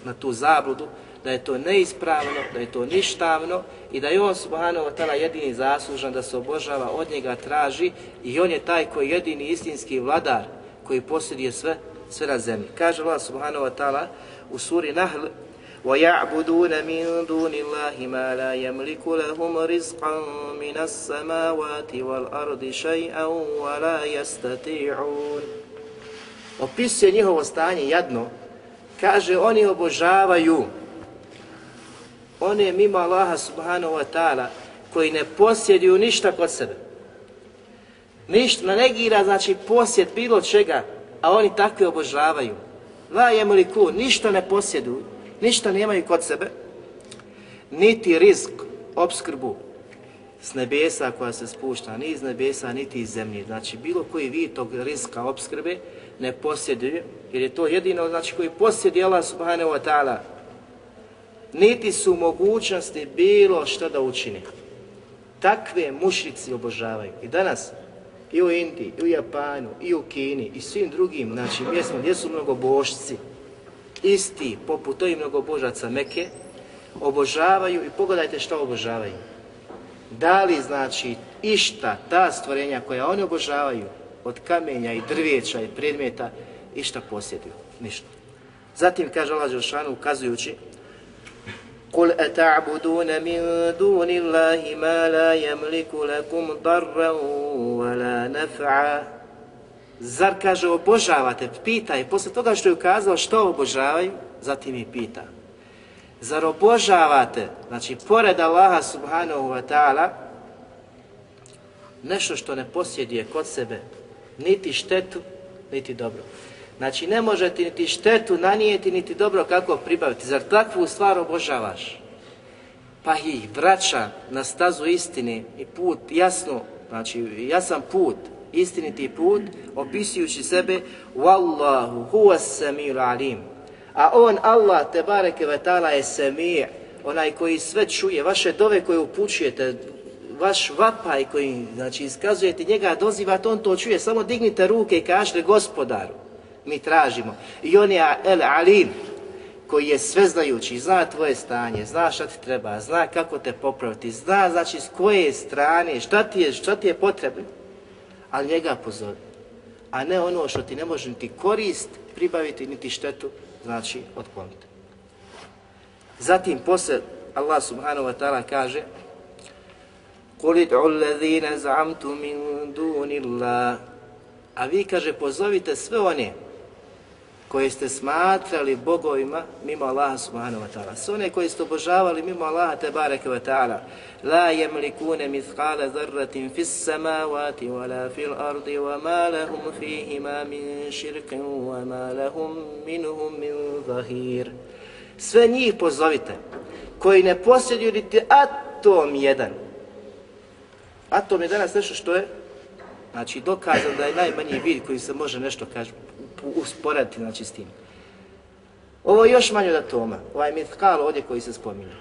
na tu zabludu, da je to neispravno, da je to ništavno i da je on subhanahu wa ta'ala jedini zaslužan da se obožava, od njega traži i on je taj koji je jedini istinski vladar koji posjeduje sve, sve na zemlji. Kaže Allah subhanahu wa ta'ala u suri Nahl وَيَعْبُدُونَ مِن دُونِ اللَّهِ مَا لَا يَمْلِكُ لَهُمْ رِزْقًا مِنَ السَّمَاوَاتِ وَالْأَرْضِ شَيْئًا وَلَا يَسْتَتِعُونَ Opisuje njihovo stanje jadno. Kaže, oni obožavaju one mimo Allaha subhanahu wa ta'ala koji ne posjeduju ništa kod sebe. Ništa, ne negira, znači posjed bilo čega, a oni takve obožavaju. La jemliku, ništa ne posjeduju, ništa nemaju kod sebe, niti rizk, obskrbu s nebesa koja se spušta, ni iz nebesa, niti iz zemlje. Znači, bilo koji vid tog rizka obskrbe ne posjeduje, jer je to jedino znači, koji posjedi Allah subhanahu wa ta'ala, niti su mogućnosti bilo što da učini. Takve mušrici obožavaju. I danas, i u Indiji, i u Japanu, i u Kini, i svim drugim, znači, mjestima gdje su mnogobožci, isti, poput ovih mnogobožaca Meke, obožavaju i pogledajte što obožavaju. Da li, znači, išta, ta stvorenja koja oni obožavaju, od kamenja i drvijeća i predmeta, išta posjeduju? Ništa. Zatim kaže Allah Đelšanu ukazujući قل أتعبدون من دون الله ما لا يملك لكم ضرا ولا نفعا Zar kaže obožavate, pitaj, posle toga što je ukazao što obožavaju, zatim i pita. Zar obožavate, znači pored Allaha subhanahu wa ta'ala, nešto što ne posjeduje kod sebe, niti štetu, niti dobro. Znači ne može ti niti štetu nanijeti, niti dobro kako pribaviti. Zar takvu stvar obožavaš? Pa ih vraća na stazu istine i put jasno, znači jasan put, istiniti put, opisujući sebe Wallahu huwa samiul alim. A on, Allah, te bareke vetala je samir, onaj koji sve čuje, vaše dove koje upućujete, vaš vapaj koji znači, iskazujete njega, dozivate, on to čuje, samo dignite ruke i kažete gospodaru mi tražimo. I on je El Alim, koji je sveznajući, zna tvoje stanje, zna šta ti treba, zna kako te popraviti, zna znači s koje strane, šta ti je, šta ti je potrebno, ali njega pozove. A ne ono što ti ne može niti korist pribaviti, niti štetu, znači otkloniti. Zatim posle Allah subhanahu wa ta'ala kaže قُلِ ادْعُوا الَّذِينَ زَعَمْتُ مِنْ دُونِ اللَّهِ A vi, kaže, pozovite sve one koje ste smatrali bogovima mimo Allaha subhanahu wa ta'ala. Sve one koje ste obožavali mimo Allaha te bareke wa ta'ala. La yamlikune mithqala dharratin fis samawati wa la fil ardi wa ma lahum fihima min shirkin wa ma lahum minhum min zahir. Sve njih pozovite koji ne posjeduju niti atom jedan. Atom je danas nešto što je Znači, dokazano da je najmanji vid koji se može nešto kaži, usporediti znači, s tim. Ovo je još manje od atoma, ovaj mitkal ovdje koji se spominje.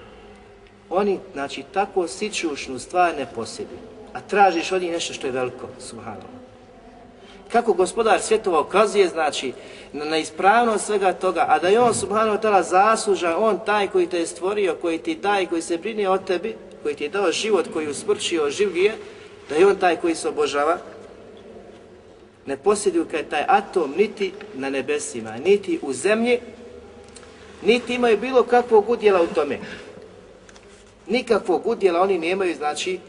Oni, znači, tako sičušnu stvar ne posjeduju, a tražiš od njih nešto što je veliko, subhanallah. Kako gospodar svjetova ukazuje, znači, na, na ispravnost svega toga, a da je on, subhanahu ta'ala, zaslužan, on taj koji te je stvorio, koji ti daje, koji se brine o tebi, koji ti je dao život, koji usmrčio, življe, da je on taj koji se obožava, ne posjeduju kaj taj atom niti na nebesima, niti u zemlji, niti imaju bilo kakvog udjela u tome. Nikakvog udjela oni nemaju, znači,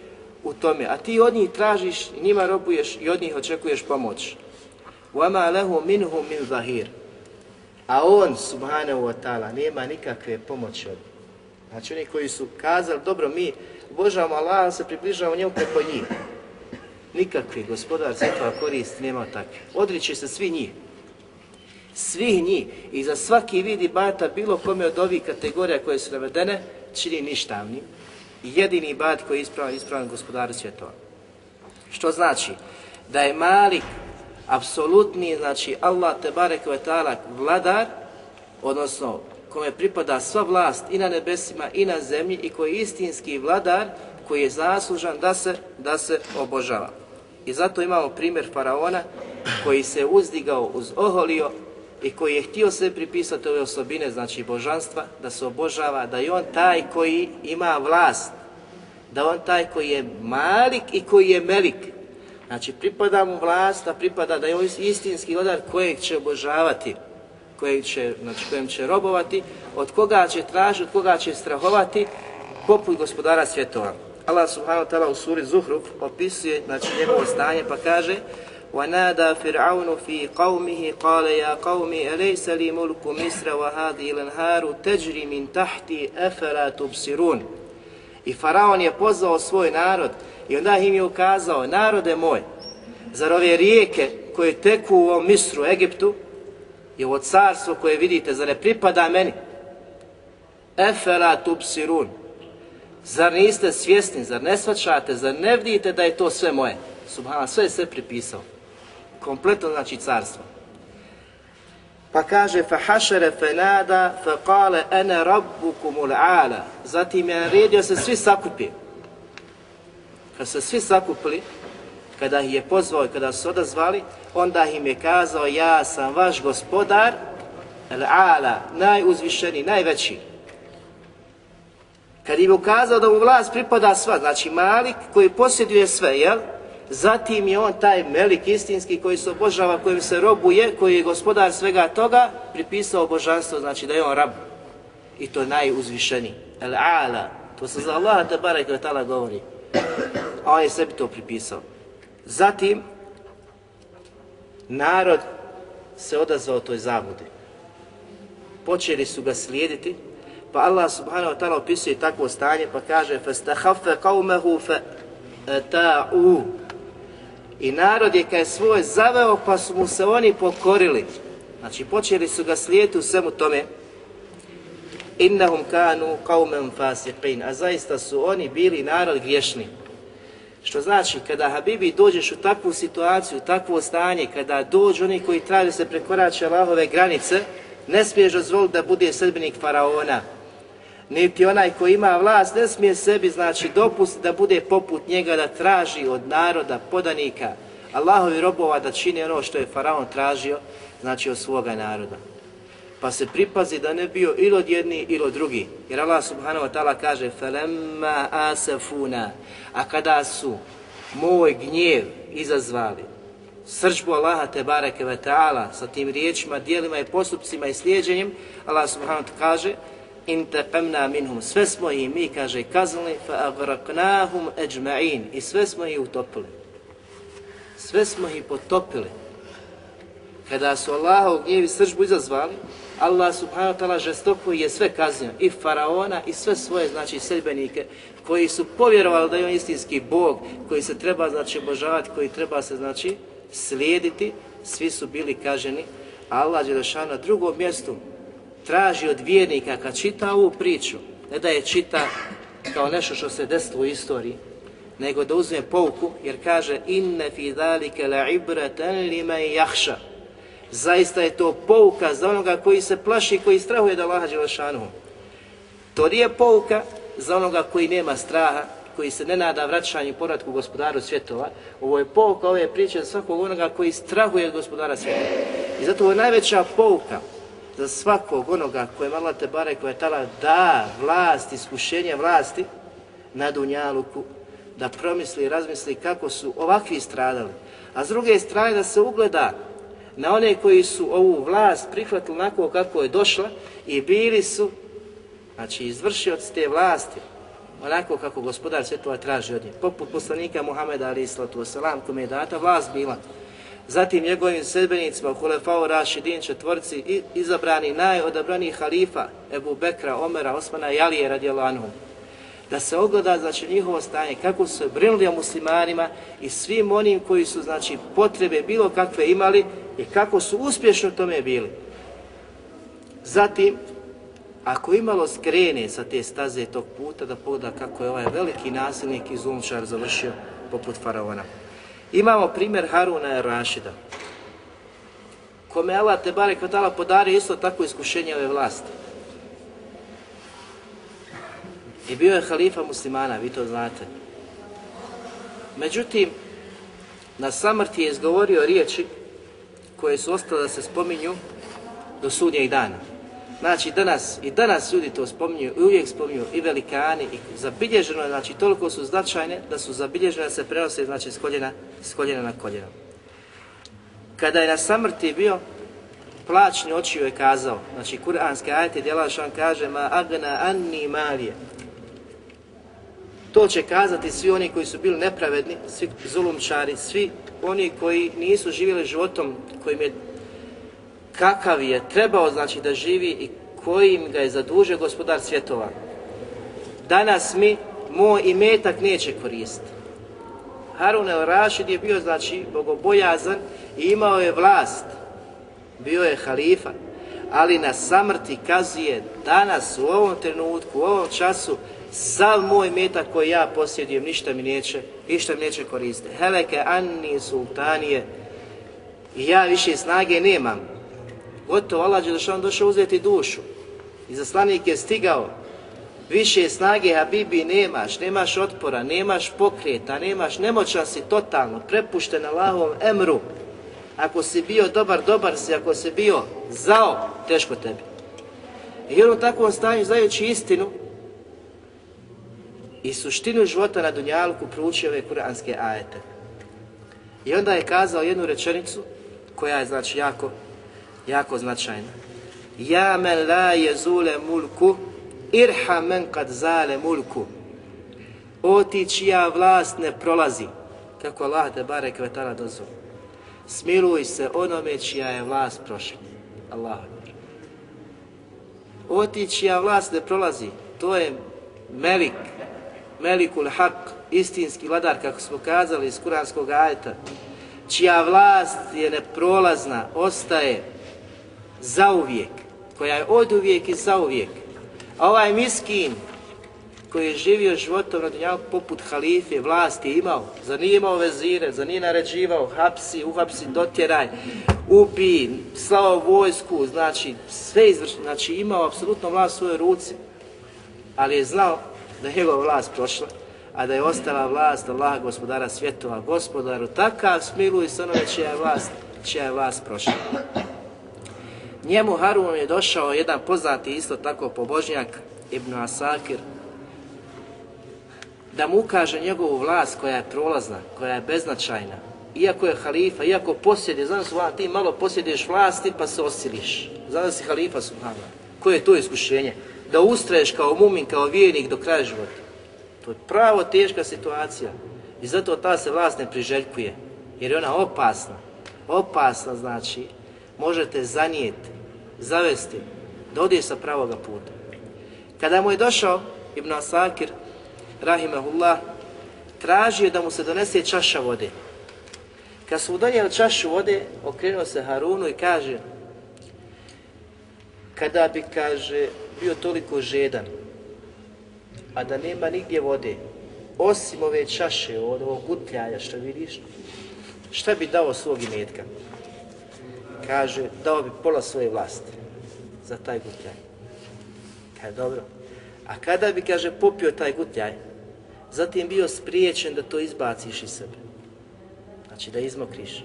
u tome. A ti od njih tražiš, njima robuješ i od njih očekuješ pomoć. وَمَا لَهُ مِنْهُ مِنْ ظَهِيرٍ A on, subhanahu wa ta'ala, nema nikakve pomoći od Znači oni koji su kazali, dobro, mi obožavamo Allah, se približavamo njemu preko njih nikakvi gospodar svjetova koristi nema takve. Odriče se svi njih. Svi njih. I za svaki vid ibata, bilo kome od ovih kategorija koje su navedene, čini ništavnim. Jedini bat koji je ispravan, ispravan gospodar svjetova. Što znači? Da je Malik apsolutni, znači Allah te barek ta'ala vladar, odnosno kome pripada sva vlast i na nebesima i na zemlji i koji je istinski vladar koji je zaslužan da se da se obožava. I zato imamo primjer faraona koji se uzdigao uz oholio i koji je htio sve pripisati ove osobine, znači božanstva, da se obožava, da je on taj koji ima vlast, da on taj koji je malik i koji je melik. Znači pripada mu vlast, a pripada da je on istinski vladar kojeg će obožavati. kojeg će, znači, kojem će robovati, od koga će tražiti, od koga će strahovati, poput gospodara svjetova. Allah subhanahu wa ta'ala u suri Zuhruf opisuje znači, njegovo stanje pa kaže وَنَادَا فِرْعَوْنُ فِي قَوْمِهِ قَالَ يَا قَوْمِ أَلَيْسَ لِي مُلْكُ مِسْرَ وَهَذِهِ الْأَنْهَارُ تَجْرِي مِنْ تَحْتِي أَفَلَا تُبْصِرُونَ I Faraon je pozvao svoj narod i onda im je ukazao, narode moj, zar ove rijeke koje teku u ovom Misru, Egiptu, i ovo carstvo koje vidite, zar ne pripada meni? Efela tubsirun. Zar niste svjesni, zar ne svačate, zar ne vidite da je to sve moje? Subhana, sve je sve pripisao. Kompletno znači carstvo. Pa kaže, fa hašere fe nada, fa kale ene rabbukum ala. Zatim je naredio se svi sakupi. Kad se svi sakupili, kada ih je pozvao i kada su odazvali, onda im je kazao, ja sam vaš gospodar, al'ala, najuzvišeni, najveći. Kad im ukazao da mu vlast pripada sva, znači Malik koji posjeduje sve, jel? Zatim je on taj Melik istinski koji se obožava, kojim se robuje, koji je gospodar svega toga, pripisao božanstvo, znači da je on rab. I to najuzvišeniji. El-ala, to se za Allaha te barek govori. A on je sebi to pripisao. Zatim, narod se odazvao toj zavodi. Počeli su ga slijediti, pa Allah subhanahu wa ta'ala opisuje takvo stanje, pa kaže فَاسْتَحَفَ قَوْمَهُ فَتَاُوا I narod je kaj svoj zaveo, pa su mu se oni pokorili. Znači, počeli su ga slijediti u svemu tome. إِنَّهُمْ كَانُوا قَوْمًا فَاسِقِينَ A zaista su oni bili narod griješni. Što znači, kada Habibi dođeš u takvu situaciju, u takvo stanje, kada dođu oni koji traže se prekorače Allahove granice, ne smiješ dozvoliti da bude sredbenik faraona. Niti onaj koji ima vlast ne smije sebi, znači, dopustiti da bude poput njega, da traži od naroda, podanika, Allahovi robova da čini ono što je faraon tražio, znači od svoga naroda. Pa se pripazi da ne bio ili od jedni ili od drugi. Jer Allah subhanahu wa ta'ala kaže فَلَمَّا أَسَفُونَا A kada su moj gnjev izazvali, srđbu Allaha te bareke ve ta'ala sa tim riječima, dijelima i postupcima i slijedženjem, Allah subhanahu wa ta'ala kaže in taqamna minhum. Sve smo i mi kaže kaznili fa aghraqnahum ajma'in. I sve smo ih utopili. Sve smo ih potopili. Kada su Allahov gnjev i sržbu izazvali Allah subhanahu wa ta'ala žestoko je sve kaznio, i faraona i sve svoje znači sedbenike koji su povjerovali da je on istinski Bog, koji se treba znači obožavati, koji treba se znači slijediti, svi su bili kaženi. Allah je došao na drugom mjestu, traži od vjernika kad čita ovu priču, ne da je čita kao nešto što se desilo u istoriji, nego da uzme pouku, jer kaže inne fi dalike la ibratan limen jahša zaista je to pouka za onoga koji se plaši, koji strahuje da Allaha Đelešanu. To nije pouka za onoga koji nema straha, koji se ne nada vraćanju i povratku gospodaru svjetova. Ovo je pouka ove priče za svakog onoga koji strahuje od gospodara svjetova. I zato ovo je najveća pouka za svakog onoga koje Allah te bare, koje je tala da vlast, iskušenje vlasti na Dunjaluku, da promisli i razmisli kako su ovakvi stradali. A s druge strane da se ugleda na one koji su ovu vlast prihvatili onako kako je došla i bili su, znači izvršioci te vlasti, onako kako gospodar svjetova traži od njih, poput poslanika Muhameda ali islatu wasalam, kome je data vlast bila. Zatim njegovim sedbenicima, Hulefao Rašidin četvorci, izabrani najodabraniji halifa, Ebu Bekra, Omera, Osmana i Alije radijalahu anhum da se ogleda znači njihovo stanje, kako su se brinuli o muslimanima i svim onim koji su znači potrebe bilo kakve imali i kako su uspješno tome bili. Zatim, ako imalo skrene sa te staze tog puta, da pogleda kako je ovaj veliki nasilnik i zulčar završio poput faraona. Imamo primjer Haruna i Rašida, kome Allah te barek vatala podari isto tako iskušenje ove vlasti. I bio je halifa muslimana, vi to znate. Međutim, na samrti je izgovorio riječi koje su ostale da se spominju do sudnjeg dana. Znači danas, i danas ljudi to spominju, i uvijek spominju i velikani, i zabilježeno je, znači toliko su značajne da su zabilježene da se prenose, znači s koljena, s koljena na koljeno. Kada je na samrti bio, plaćni očiju je kazao, znači kuranske ajete djelašan kaže ma agna anni malije. To će kazati svi oni koji su bili nepravedni, svi zulumčari, svi oni koji nisu živjeli životom kojim je kakav je trebao znači da živi i kojim ga je zadužio gospodar svjetova. Danas mi moj imetak neće koristiti. Harun el Rashid je bio znači bogobojazan i imao je vlast. Bio je halifa, ali na samrti kazuje danas u ovom trenutku, u ovom času sav moj metak koji ja posjedujem ništa mi neće, ništa mi neće koristiti. Heleke anni sultanije i ja više snage nemam. Gotovo Allah je došao uzeti dušu. I zaslanik je stigao više snage Habibi nemaš, nemaš otpora, nemaš pokreta, nemaš, nemoćan si totalno, prepušten Allahovom emru. Ako si bio dobar, dobar si, ako si bio zao, teško tebi. I on u takvom stanju, znajući istinu i suštinu života na Dunjalku, proučio ove kuranske ajete. I onda je kazao jednu rečenicu koja je znači jako, jako značajna. Ja men la jezule mulku irham men kad zale mulku. O ti čija vlast ne prolazi, kako Allah te bare kvetala dozvoli. Smiluj se onome čija je vlast prošla. Allah. O ti čija vlast ne prolazi, to je Melik, Melikul Hak, istinski vladar, kako smo kazali iz kuranskog ajeta, čija vlast je neprolazna, ostaje zauvijek, koja je od uvijek i zauvijek. A ovaj miskin koji je živio životom na dunjavu poput halife, vlasti imao, za nije imao vezire, za nije naređivao, hapsi, uhapsi, dotjeraj, ubi, slao vojsku, znači sve izvršeno, znači imao apsolutno vlast u svojoj ruci, ali je znao da je njegova vlast prošla, a da je ostala vlast Allah, gospodara svjetova, gospodaru, takav smiluj se onome čija je vlast, čija je vlast prošla. Njemu Harun je došao jedan poznati isto tako pobožnjak Ibn Asakir da mu ukaže njegovu vlast koja je prolazna, koja je beznačajna. Iako je halifa, iako posjedi, znam su ti malo posjediš vlasti pa se osiliš. Znam si halifa subhanallah. Koje je to iskušenje? Da ustraješ kao mumin, kao vijenik do kraja života. To je pravo teška situacija. I zato ta se vlast ne priželjkuje. Jer je ona opasna. Opasna znači, možete zanijeti zavesti da odije sa pravoga puta. Kada mu je došao Ibn Asakir, rahimahullah, tražio da mu se donese čaša vode. Kad su udonijeli čašu vode, okrenuo se Harunu i kaže kada bi, kaže, bio toliko žedan, a da nema nigdje vode, osim ove čaše od ovog gutljaja što vidiš, šta bi dao svog imetka? Kaže, dao bi pola svoje vlasti za taj gutljaj. Kaj dobro. A kada bi, kaže, popio taj gutljaj, zatim bio spriječen da to izbaciš iz sebe. Znači, da izmokriš.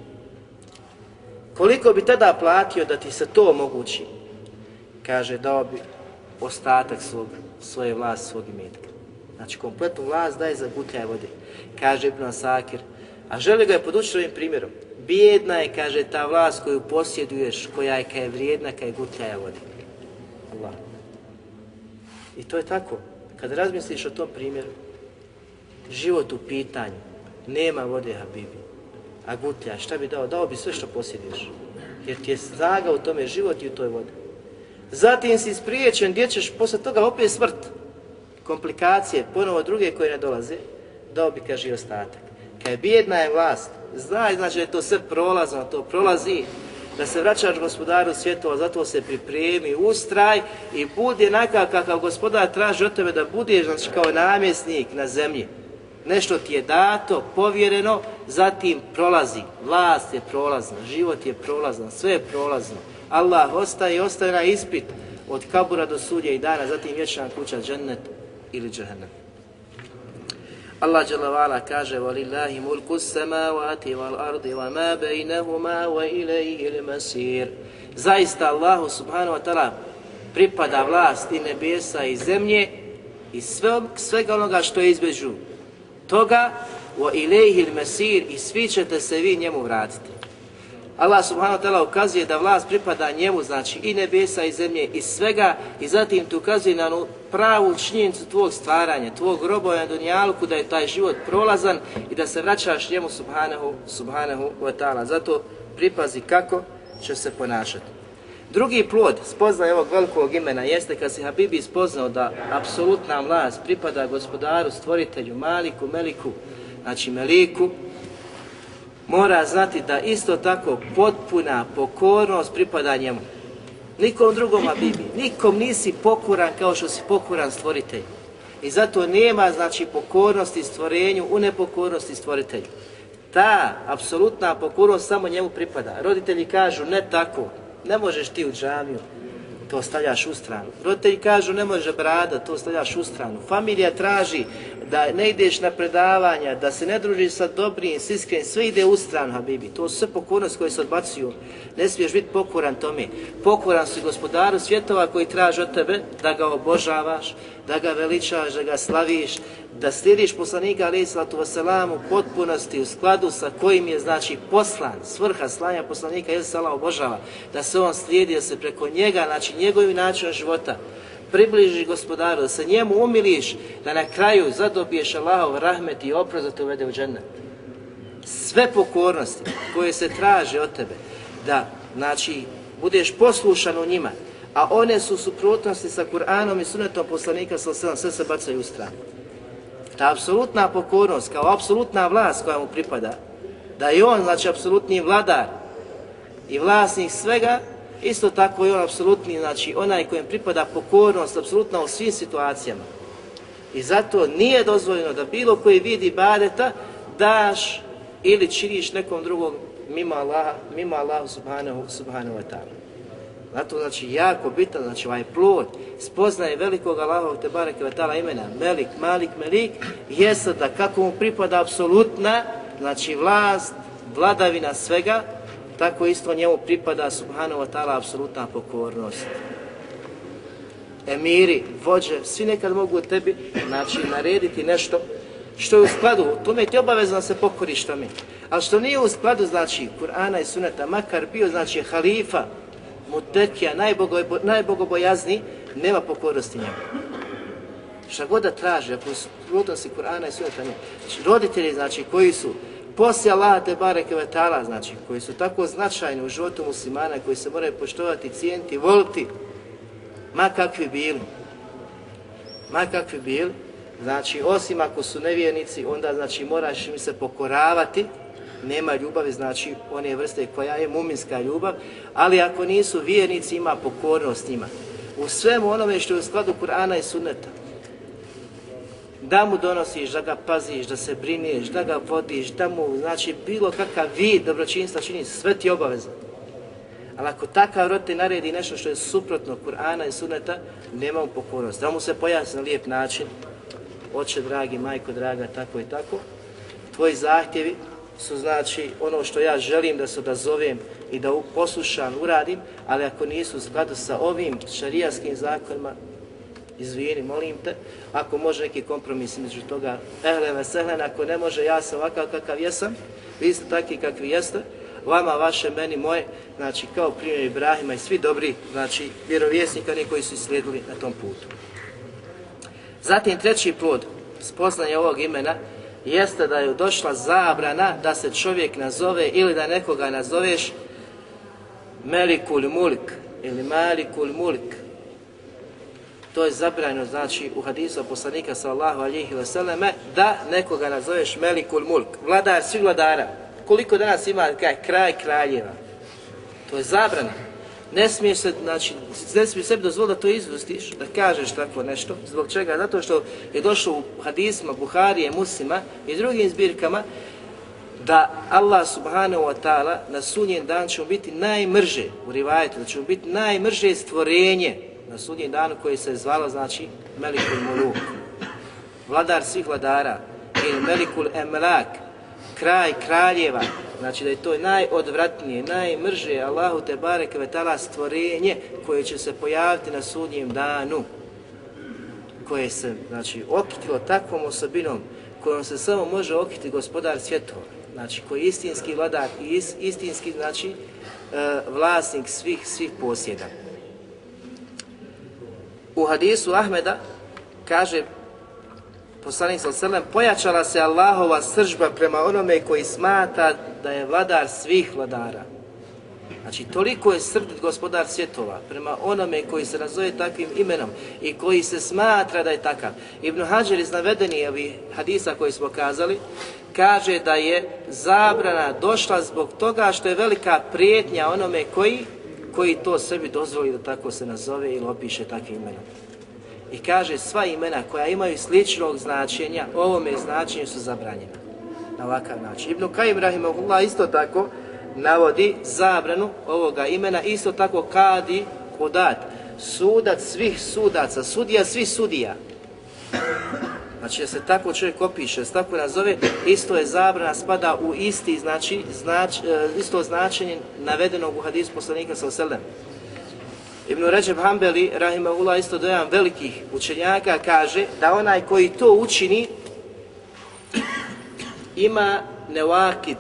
Koliko bi tada platio da ti se to omogući? Kaže, dao bi ostatak svog, svoje vlasti, svog imetka. Znači, kompletnu vlast daje za gutljaj vode. Kaže Ibn Asakir, a želi ga je podučiti ovim primjerom bijedna je, kaže, ta vlast koju posjeduješ, koja je kaj je vrijedna, kaj je gutljaja vodi. Allah. I to je tako. Kad razmisliš o tom primjeru, život u pitanju, nema vode, Habibi, a gutlja, šta bi dao? Dao bi sve što posjediš, Jer ti je snaga u tome život i u toj vodi. Zatim si spriječen gdje ćeš posle toga opet smrt. Komplikacije, ponovo druge koje ne dolaze, dao bi, kaže, i ostatak. Kaj bijedna je vlast, Znaj, znači da je to sve prolazno, to prolazi, da se vraćaš gospodaru svjetova, zato se pripremi, ustraj i budi onakav kakav gospodar traži od tebe da budeš znači, kao namjesnik na zemlji. Nešto ti je dato, povjereno, zatim prolazi. Vlast je prolazna, život je prolazan, sve je prolazno. Allah ostaje i ostaje na ispit od kabura do sudje i dana, zatim vječna kuća, džennet ili džahennem. Allah dželle vala kaže: "Velillahi mulku s-samawati wal ardi wa ma bainahuma wa ilayhi al-masir." Zaista Allahu subhanahu wa ta'ala pripada vlast i nebesa i zemlje i sve, svega onoga što je između toga wa ilayhi al-masir i svi ćete se vi njemu vratiti. Allah subhanahu wa ta'ala ukazuje da vlast pripada njemu, znači i nebesa i zemlje i svega i zatim tu ukazuje na onu pravu činjenicu tvog stvaranja, tvog robovanja dunjalku, da je taj život prolazan i da se vraćaš njemu subhanahu, subhanahu wa ta'ala. Zato pripazi kako će se ponašati. Drugi plod spoznaje ovog velikog imena jeste kad se Habibi spoznao da apsolutna vlast pripada gospodaru, stvoritelju, maliku, meliku, znači meliku, mora znati da isto tako potpuna pokornost pripada njemu. Nikom drugom Bibi, nikom nisi pokoran kao što si pokoran stvoritelj. I zato nema znači pokornosti stvorenju u nepokornosti stvoritelju. Ta apsolutna pokornost samo njemu pripada. Roditelji kažu ne tako, ne možeš ti u džamiju, to stavljaš u stranu. Roditelji kažu ne može brada, to stavljaš u stranu. Familija traži da ne ideš na predavanja, da se ne družiš sa dobrim, s iskrenim, sve ide u stranu, Habibi. To su sve pokornosti koje se odbacuju. Ne smiješ biti pokoran tome. Pokoran si gospodaru svjetova koji traži od tebe da ga obožavaš, da ga veličaš, da ga slaviš, da slijediš poslanika alaih sallatu wasalam u potpunosti u skladu sa kojim je znači poslan, svrha slanja poslanika ili sala obožava, da se on slijedi, da se preko njega, znači njegovim načinom života, približiš gospodaru, da se njemu umiliš, da na kraju zadobiješ Allahov rahmet i oprost da te uvede u džennet. Sve pokornosti koje se traže od tebe, da, znači, budeš poslušan u njima, a one su suprotnosti sa Kur'anom i sunetom poslanika sa sve se bacaju u stranu. Ta apsolutna pokornost, kao apsolutna vlast koja mu pripada, da je on, znači, apsolutni vladar i vlasnik svega, Isto tako je on apsolutni, znači onaj kojem pripada pokornost, apsolutna u svim situacijama. I zato nije dozvoljeno da bilo koji vidi badeta daš ili činiš nekom drugom mimo Allaha, mimo Allahu subhanahu, subhanahu wa ta'ala. Zato znači jako bitan, znači ovaj plod spoznaje velikog Allahovog te bareke wa ta'ala imena Melik, Malik, Melik, jeste da kako mu pripada apsolutna, znači vlast, vladavina svega, tako isto njemu pripada subhanahu wa ta'ala apsolutna pokornost. Emiri, vođe, svi nekad mogu tebi znači, narediti nešto što je u skladu, tome ti obavezno da se pokoriš tome. Ali što nije u skladu, znači, Kur'ana i Suneta, makar bio, znači, halifa, mutekija, najbogobojazni, nema pokornosti njemu. Šta god da traže, ako su protnosti Kur'ana i Suneta, znači, roditelji, znači, koji su poslije Allah te bareke vetala, znači koji su tako značajni u životu muslimana koji se moraju poštovati, cijeniti, voliti ma kakvi bili. Ma kakvi bili. Znači osim ako su nevjernici, onda znači moraš im se pokoravati. Nema ljubavi, znači one vrste koja je muminska ljubav, ali ako nisu vjernici, ima pokornost njima. U svemu onome što je u skladu Kur'ana i Sunneta da mu donosiš, da ga paziš, da se briniješ, da ga vodiš, da mu, znači, bilo kakav vid dobročinstva čini, sve ti obavezno. Ali ako takav rod ti naredi nešto što je suprotno Kur'ana i Sunneta, nema mu pokornost. Da mu se pojasni na lijep način, oče dragi, majko draga, tako i tako, tvoji zahtjevi su znači ono što ja želim da se odazovem i da poslušam, uradim, ali ako nisu u skladu sa ovim šarijaskim zakonima, izvini, molim te, ako može neki kompromis među toga, ehle vesehlen, ako ne može, ja sam ovakav kakav jesam, vi ste takvi kakvi jeste, vama, vaše, meni, moje, znači kao primjer Ibrahima i svi dobri, znači vjerovjesnika, oni koji su slijedili na tom putu. Zatim treći plod spoznaje ovog imena jeste da je došla zabrana da se čovjek nazove ili da nekoga nazoveš Melikul Mulik ili Malikul Mulik to je zabranjeno, znači u hadisu poslanika sallahu alihi vseleme, da nekoga nazoveš Melikul Mulk, vladar svih vladara. Koliko danas ima kaj, kraj kraljeva? To je zabrano. Ne smiješ se, znači, ne smiješ sebi dozvoliti da to izvustiš, da kažeš tako nešto. Zbog čega? Zato što je došlo u hadisma Buharije, Muslima i drugim zbirkama, da Allah subhanahu wa ta'ala na sunjen dan će biti najmrže u rivajetu, da će biti najmrže stvorenje na sudnjem danu koji se zvalo, znači, Melikul Muluk, vladar svih vladara, ili Melikul Emlak, kraj kraljeva, znači da je to najodvratnije, najmrže Allahu te bareke vetala stvorenje koje će se pojaviti na sudnjem danu, koje se, znači, okitilo takvom osobinom kojom se samo može okiti gospodar svjetova, znači koji je istinski vladar i is, istinski znači e, vlasnik svih svih posjeda. U hadisu Ahmeda kaže poslanik sa srlem, pojačala se Allahova sržba prema onome koji smata da je vladar svih vladara. Znači, toliko je srdit gospodar svjetova prema onome koji se nazove takvim imenom i koji se smatra da je takav. Ibn Hajar iz navedeni ovih hadisa koji smo kazali, kaže da je zabrana došla zbog toga što je velika prijetnja onome koji koji to sebi dozvoli da tako se nazove ili opiše takvim imenom. I kaže sva imena koja imaju sličnog značenja, ovome značenju su zabranjena. Na ovakav način. Ibn Kajim Rahimahullah isto tako navodi zabranu ovoga imena, isto tako kadi kudat, sudac svih sudaca, sudija svih sudija. Znači se tako čovjek opiše, se tako nazove, isto je zabrana, spada u isti, znači, znač, e, isto značenje navedenog u hadisu poslanika sa oselem. Ibn Ređeb Hanbeli, rahimahullah, isto dojam velikih učenjaka, kaže da onaj koji to učini ima nevakid,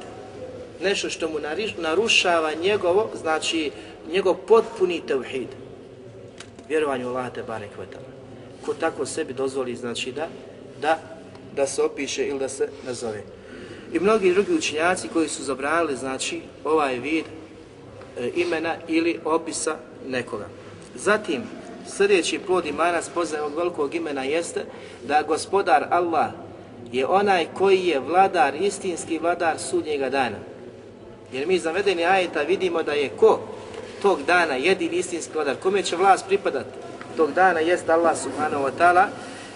nešto što mu narušava njegovo, znači njegov potpuni tevhid. Vjerovanju Allah te barek Ko tako sebi dozvoli, znači da, da, da se opiše ili da se nazove. I mnogi drugi učinjaci koji su zabrali znači, ovaj vid e, imena ili opisa nekoga. Zatim, sljedeći plod imana spoznaje velikog imena jeste da gospodar Allah je onaj koji je vladar, istinski vladar sudnjega dana. Jer mi zavedeni ajeta vidimo da je ko tog dana jedini istinski vladar, kome će vlast pripadati tog dana jest Allah subhanahu wa ta'ala,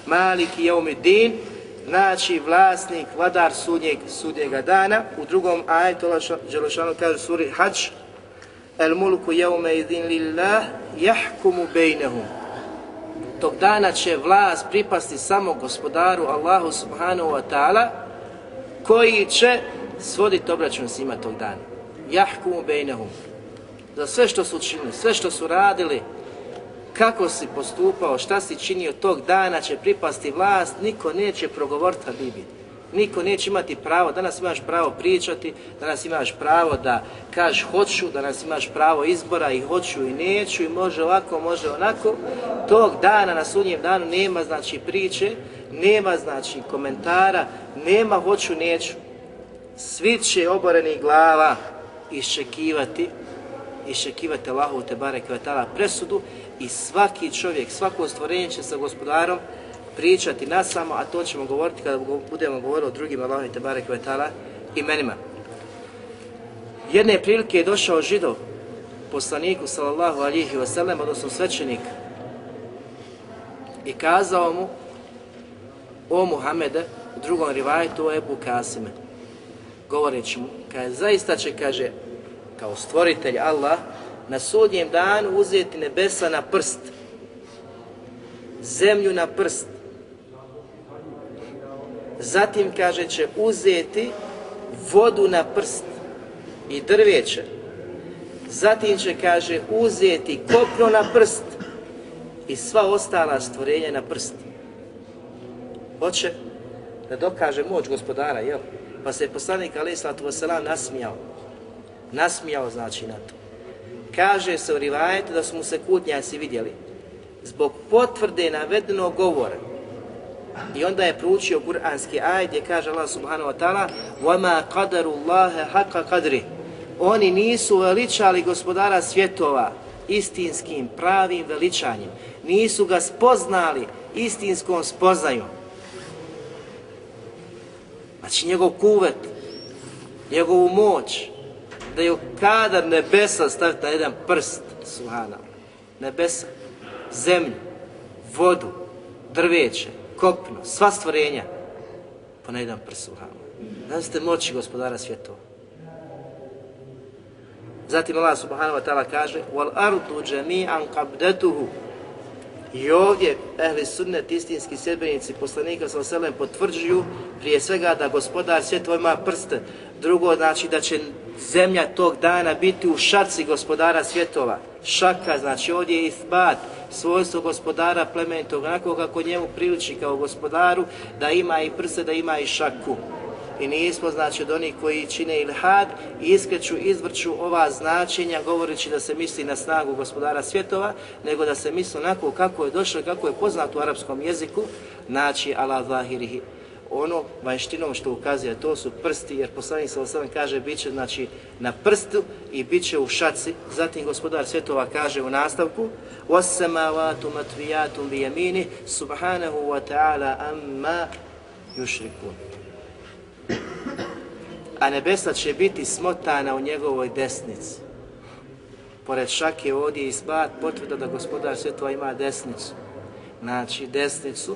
maliki din, znači vlasnik, vladar sudnjeg, sudnjega dana. U drugom ajetu Đelešanu kaže suri Hajj, El mulku jeume idin lillah, jahkumu bejnehum. Tog dana će vlast pripasti samo gospodaru Allahu subhanahu wa ta'ala, koji će svoditi obračun svima tog dana. Jahkumu bejnehum. Za sve što su učinili, sve što su radili, kako si postupao, šta si činio tog dana će pripasti vlast, niko neće progovoriti Habibi. Niko neće imati pravo, danas imaš pravo pričati, danas imaš pravo da kažeš hoću, danas imaš pravo izbora i hoću i neću i može ovako, može onako. Tog dana, na sudnjem danu, nema znači priče, nema znači komentara, nema hoću, neću. Svi će oboreni glava iščekivati, iščekivati Allahu te barek presudu i svaki čovjek, svako stvorenje će sa gospodarom pričati nas samo, a to ćemo govoriti kada budemo govorili o drugim Allahom i Tebare Kvetala imenima. Jedne prilike je došao židov poslaniku sallallahu alihi wasallam, odnosno svećenik i kazao mu o Muhammede u drugom rivajetu o Ebu Kasime govoreći mu, kaže, zaista će, kaže, kao stvoritelj Allah, na sudnjem danu uzeti nebesa na prst, zemlju na prst. Zatim, kaže, će uzeti vodu na prst i drveće. Zatim će, kaže, uzeti kopno na prst i sva ostala stvorenja na prst. Hoće da dokaže moć gospodara, jel? Pa se je poslanik alaih sallatu wasalam nasmijao. Nasmijao znači na to Kaže se u rivajetu da su mu se kutnjaci vidjeli. Zbog potvrde navedenog govora. I onda je proučio kuranski ajd gdje kaže Allah subhanahu wa ta'ala وَمَا قَدَرُ اللَّهَ حَقَّ قَدْرِ Oni nisu veličali gospodara svjetova istinskim, pravim veličanjem. Nisu ga spoznali istinskom spoznajom. Znači njegov kuvet, njegovu moć, da je kadar nebesa staviti na jedan prst, suhana, nebesa, zemlju, vodu, drveće, kopno, sva stvorenja, pa na jedan prst, suhana. Da ste moći gospodara svjetova. Zatim Allah subhanahu wa ta'ala kaže wal ardu jami'an qabdatuhu I ovdje ehli sunnet istinski sedbenici poslanika sa selem potvrđuju prije svega da gospodar svjetova ima prste. Drugo znači da će zemlja tog dana biti u šaci gospodara svjetova. Šaka, znači ovdje je isbat, svojstvo gospodara plemenitog, onako kako njemu priliči kao gospodaru, da ima i prse, da ima i šaku. i nismo znači od onih koji čine ilhad i iskreću, izvrću ova značenja govoreći da se misli na snagu gospodara svjetova, nego da se misli onako kako je došlo kako je poznato u arapskom jeziku, znači ala zahirihi ono vanštinom što ukazuje, to su prsti, jer poslanik sa osam kaže bit će znači, na prstu i bit će u šaci. Zatim gospodar svjetova kaže u nastavku وَسَّمَاوَاتُ مَتْوِيَاتُمْ بِيَمِينِ سُبْحَانَهُ وَتَعَالَ أَمَّا يُشْرِكُونَ A nebesa će biti smotana u njegovoj desnici. Pored šake ovdje ispat potvrda da gospodar svjetova ima desnicu. Znači desnicu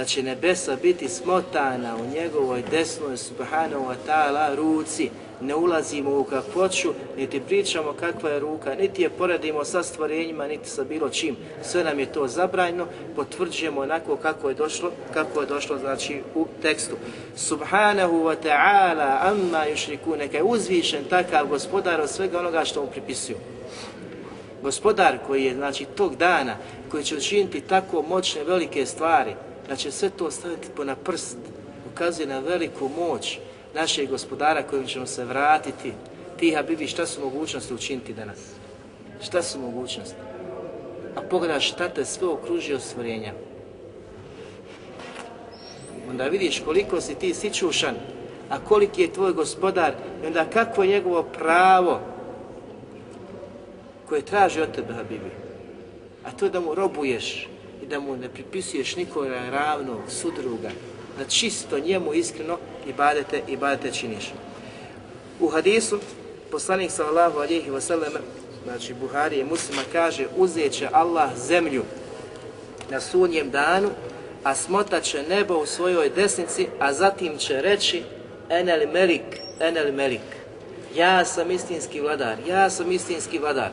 da će nebesa biti smotana u njegovoj desnoj subhanahu wa ta'ala ruci. Ne ulazimo u kakvoću, niti pričamo kakva je ruka, niti je poredimo sa stvorenjima, niti sa bilo čim. Sve nam je to zabrajno, potvrđujemo onako kako je došlo, kako je došlo znači u tekstu. Subhanahu wa ta'ala amma yushriku, neka je uzvišen takav gospodar od svega onoga što mu pripisuju. Gospodar koji je znači tog dana, koji će učiniti tako moćne velike stvari, da će sve to staviti po na prst, ukazuje na veliku moć našeg gospodara kojim ćemo se vratiti. Ti, Habibi, šta su mogućnosti učiniti danas? Šta su mogućnosti? A pogledaj šta te sve okružio stvorenja. Onda vidiš koliko si ti sičušan, a koliki je tvoj gospodar i onda kakvo je njegovo pravo koje traži od tebe, Habibi. A to je da mu robuješ, da mu ne pripisuješ nikoga ravnog, sudruga, da čisto njemu iskreno i badete i badete činiš. U hadisu, poslanik sallallahu alejhi ve sellem znači Buhari i muslima kaže, uzeće Allah zemlju na sunjem danu, a smotaće nebo u svojoj desnici, a zatim će reći, enel melik, enel melik, ja sam istinski vladar, ja sam istinski vladar.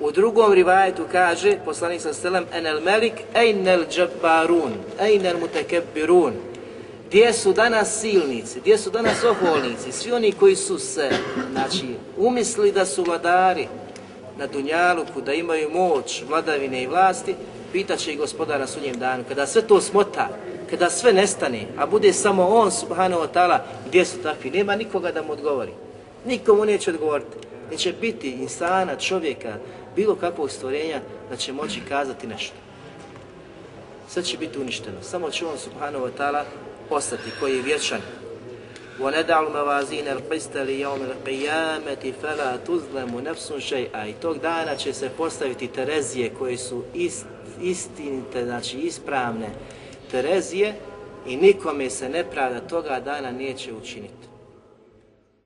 U drugom rivajetu kaže, poslanik sa selem, enel melik, ejnel džabbarun, ejnel mutekebbirun. Gdje su danas silnici, gdje su danas oholnici, svi oni koji su se, znači, umisli da su vladari na Dunjaluku, da imaju moć, vladavine i vlasti, pitaće i gospodara sunjem danu. Kada sve to smota, kada sve nestane, a bude samo on, subhanahu wa ta'ala, gdje su takvi, nema nikoga da mu odgovori. Nikomu neće odgovoriti. Neće biti insana, čovjeka, bilo kakvog stvorenja da će moći kazati nešto. Sve će biti uništeno. Samo će on subhanahu wa ta'ala ostati koji je vječan. وَنَدَعُ مَوَازِينَ الْقِسْتَ لِيَوْمِ الْقِيَامَةِ فَلَا تُظْلَمُ نَفْسٌ شَيْءَ I tog dana će se postaviti Terezije koje su ist, istinite, znači ispravne Terezije i nikome se nepravda toga dana neće učiniti.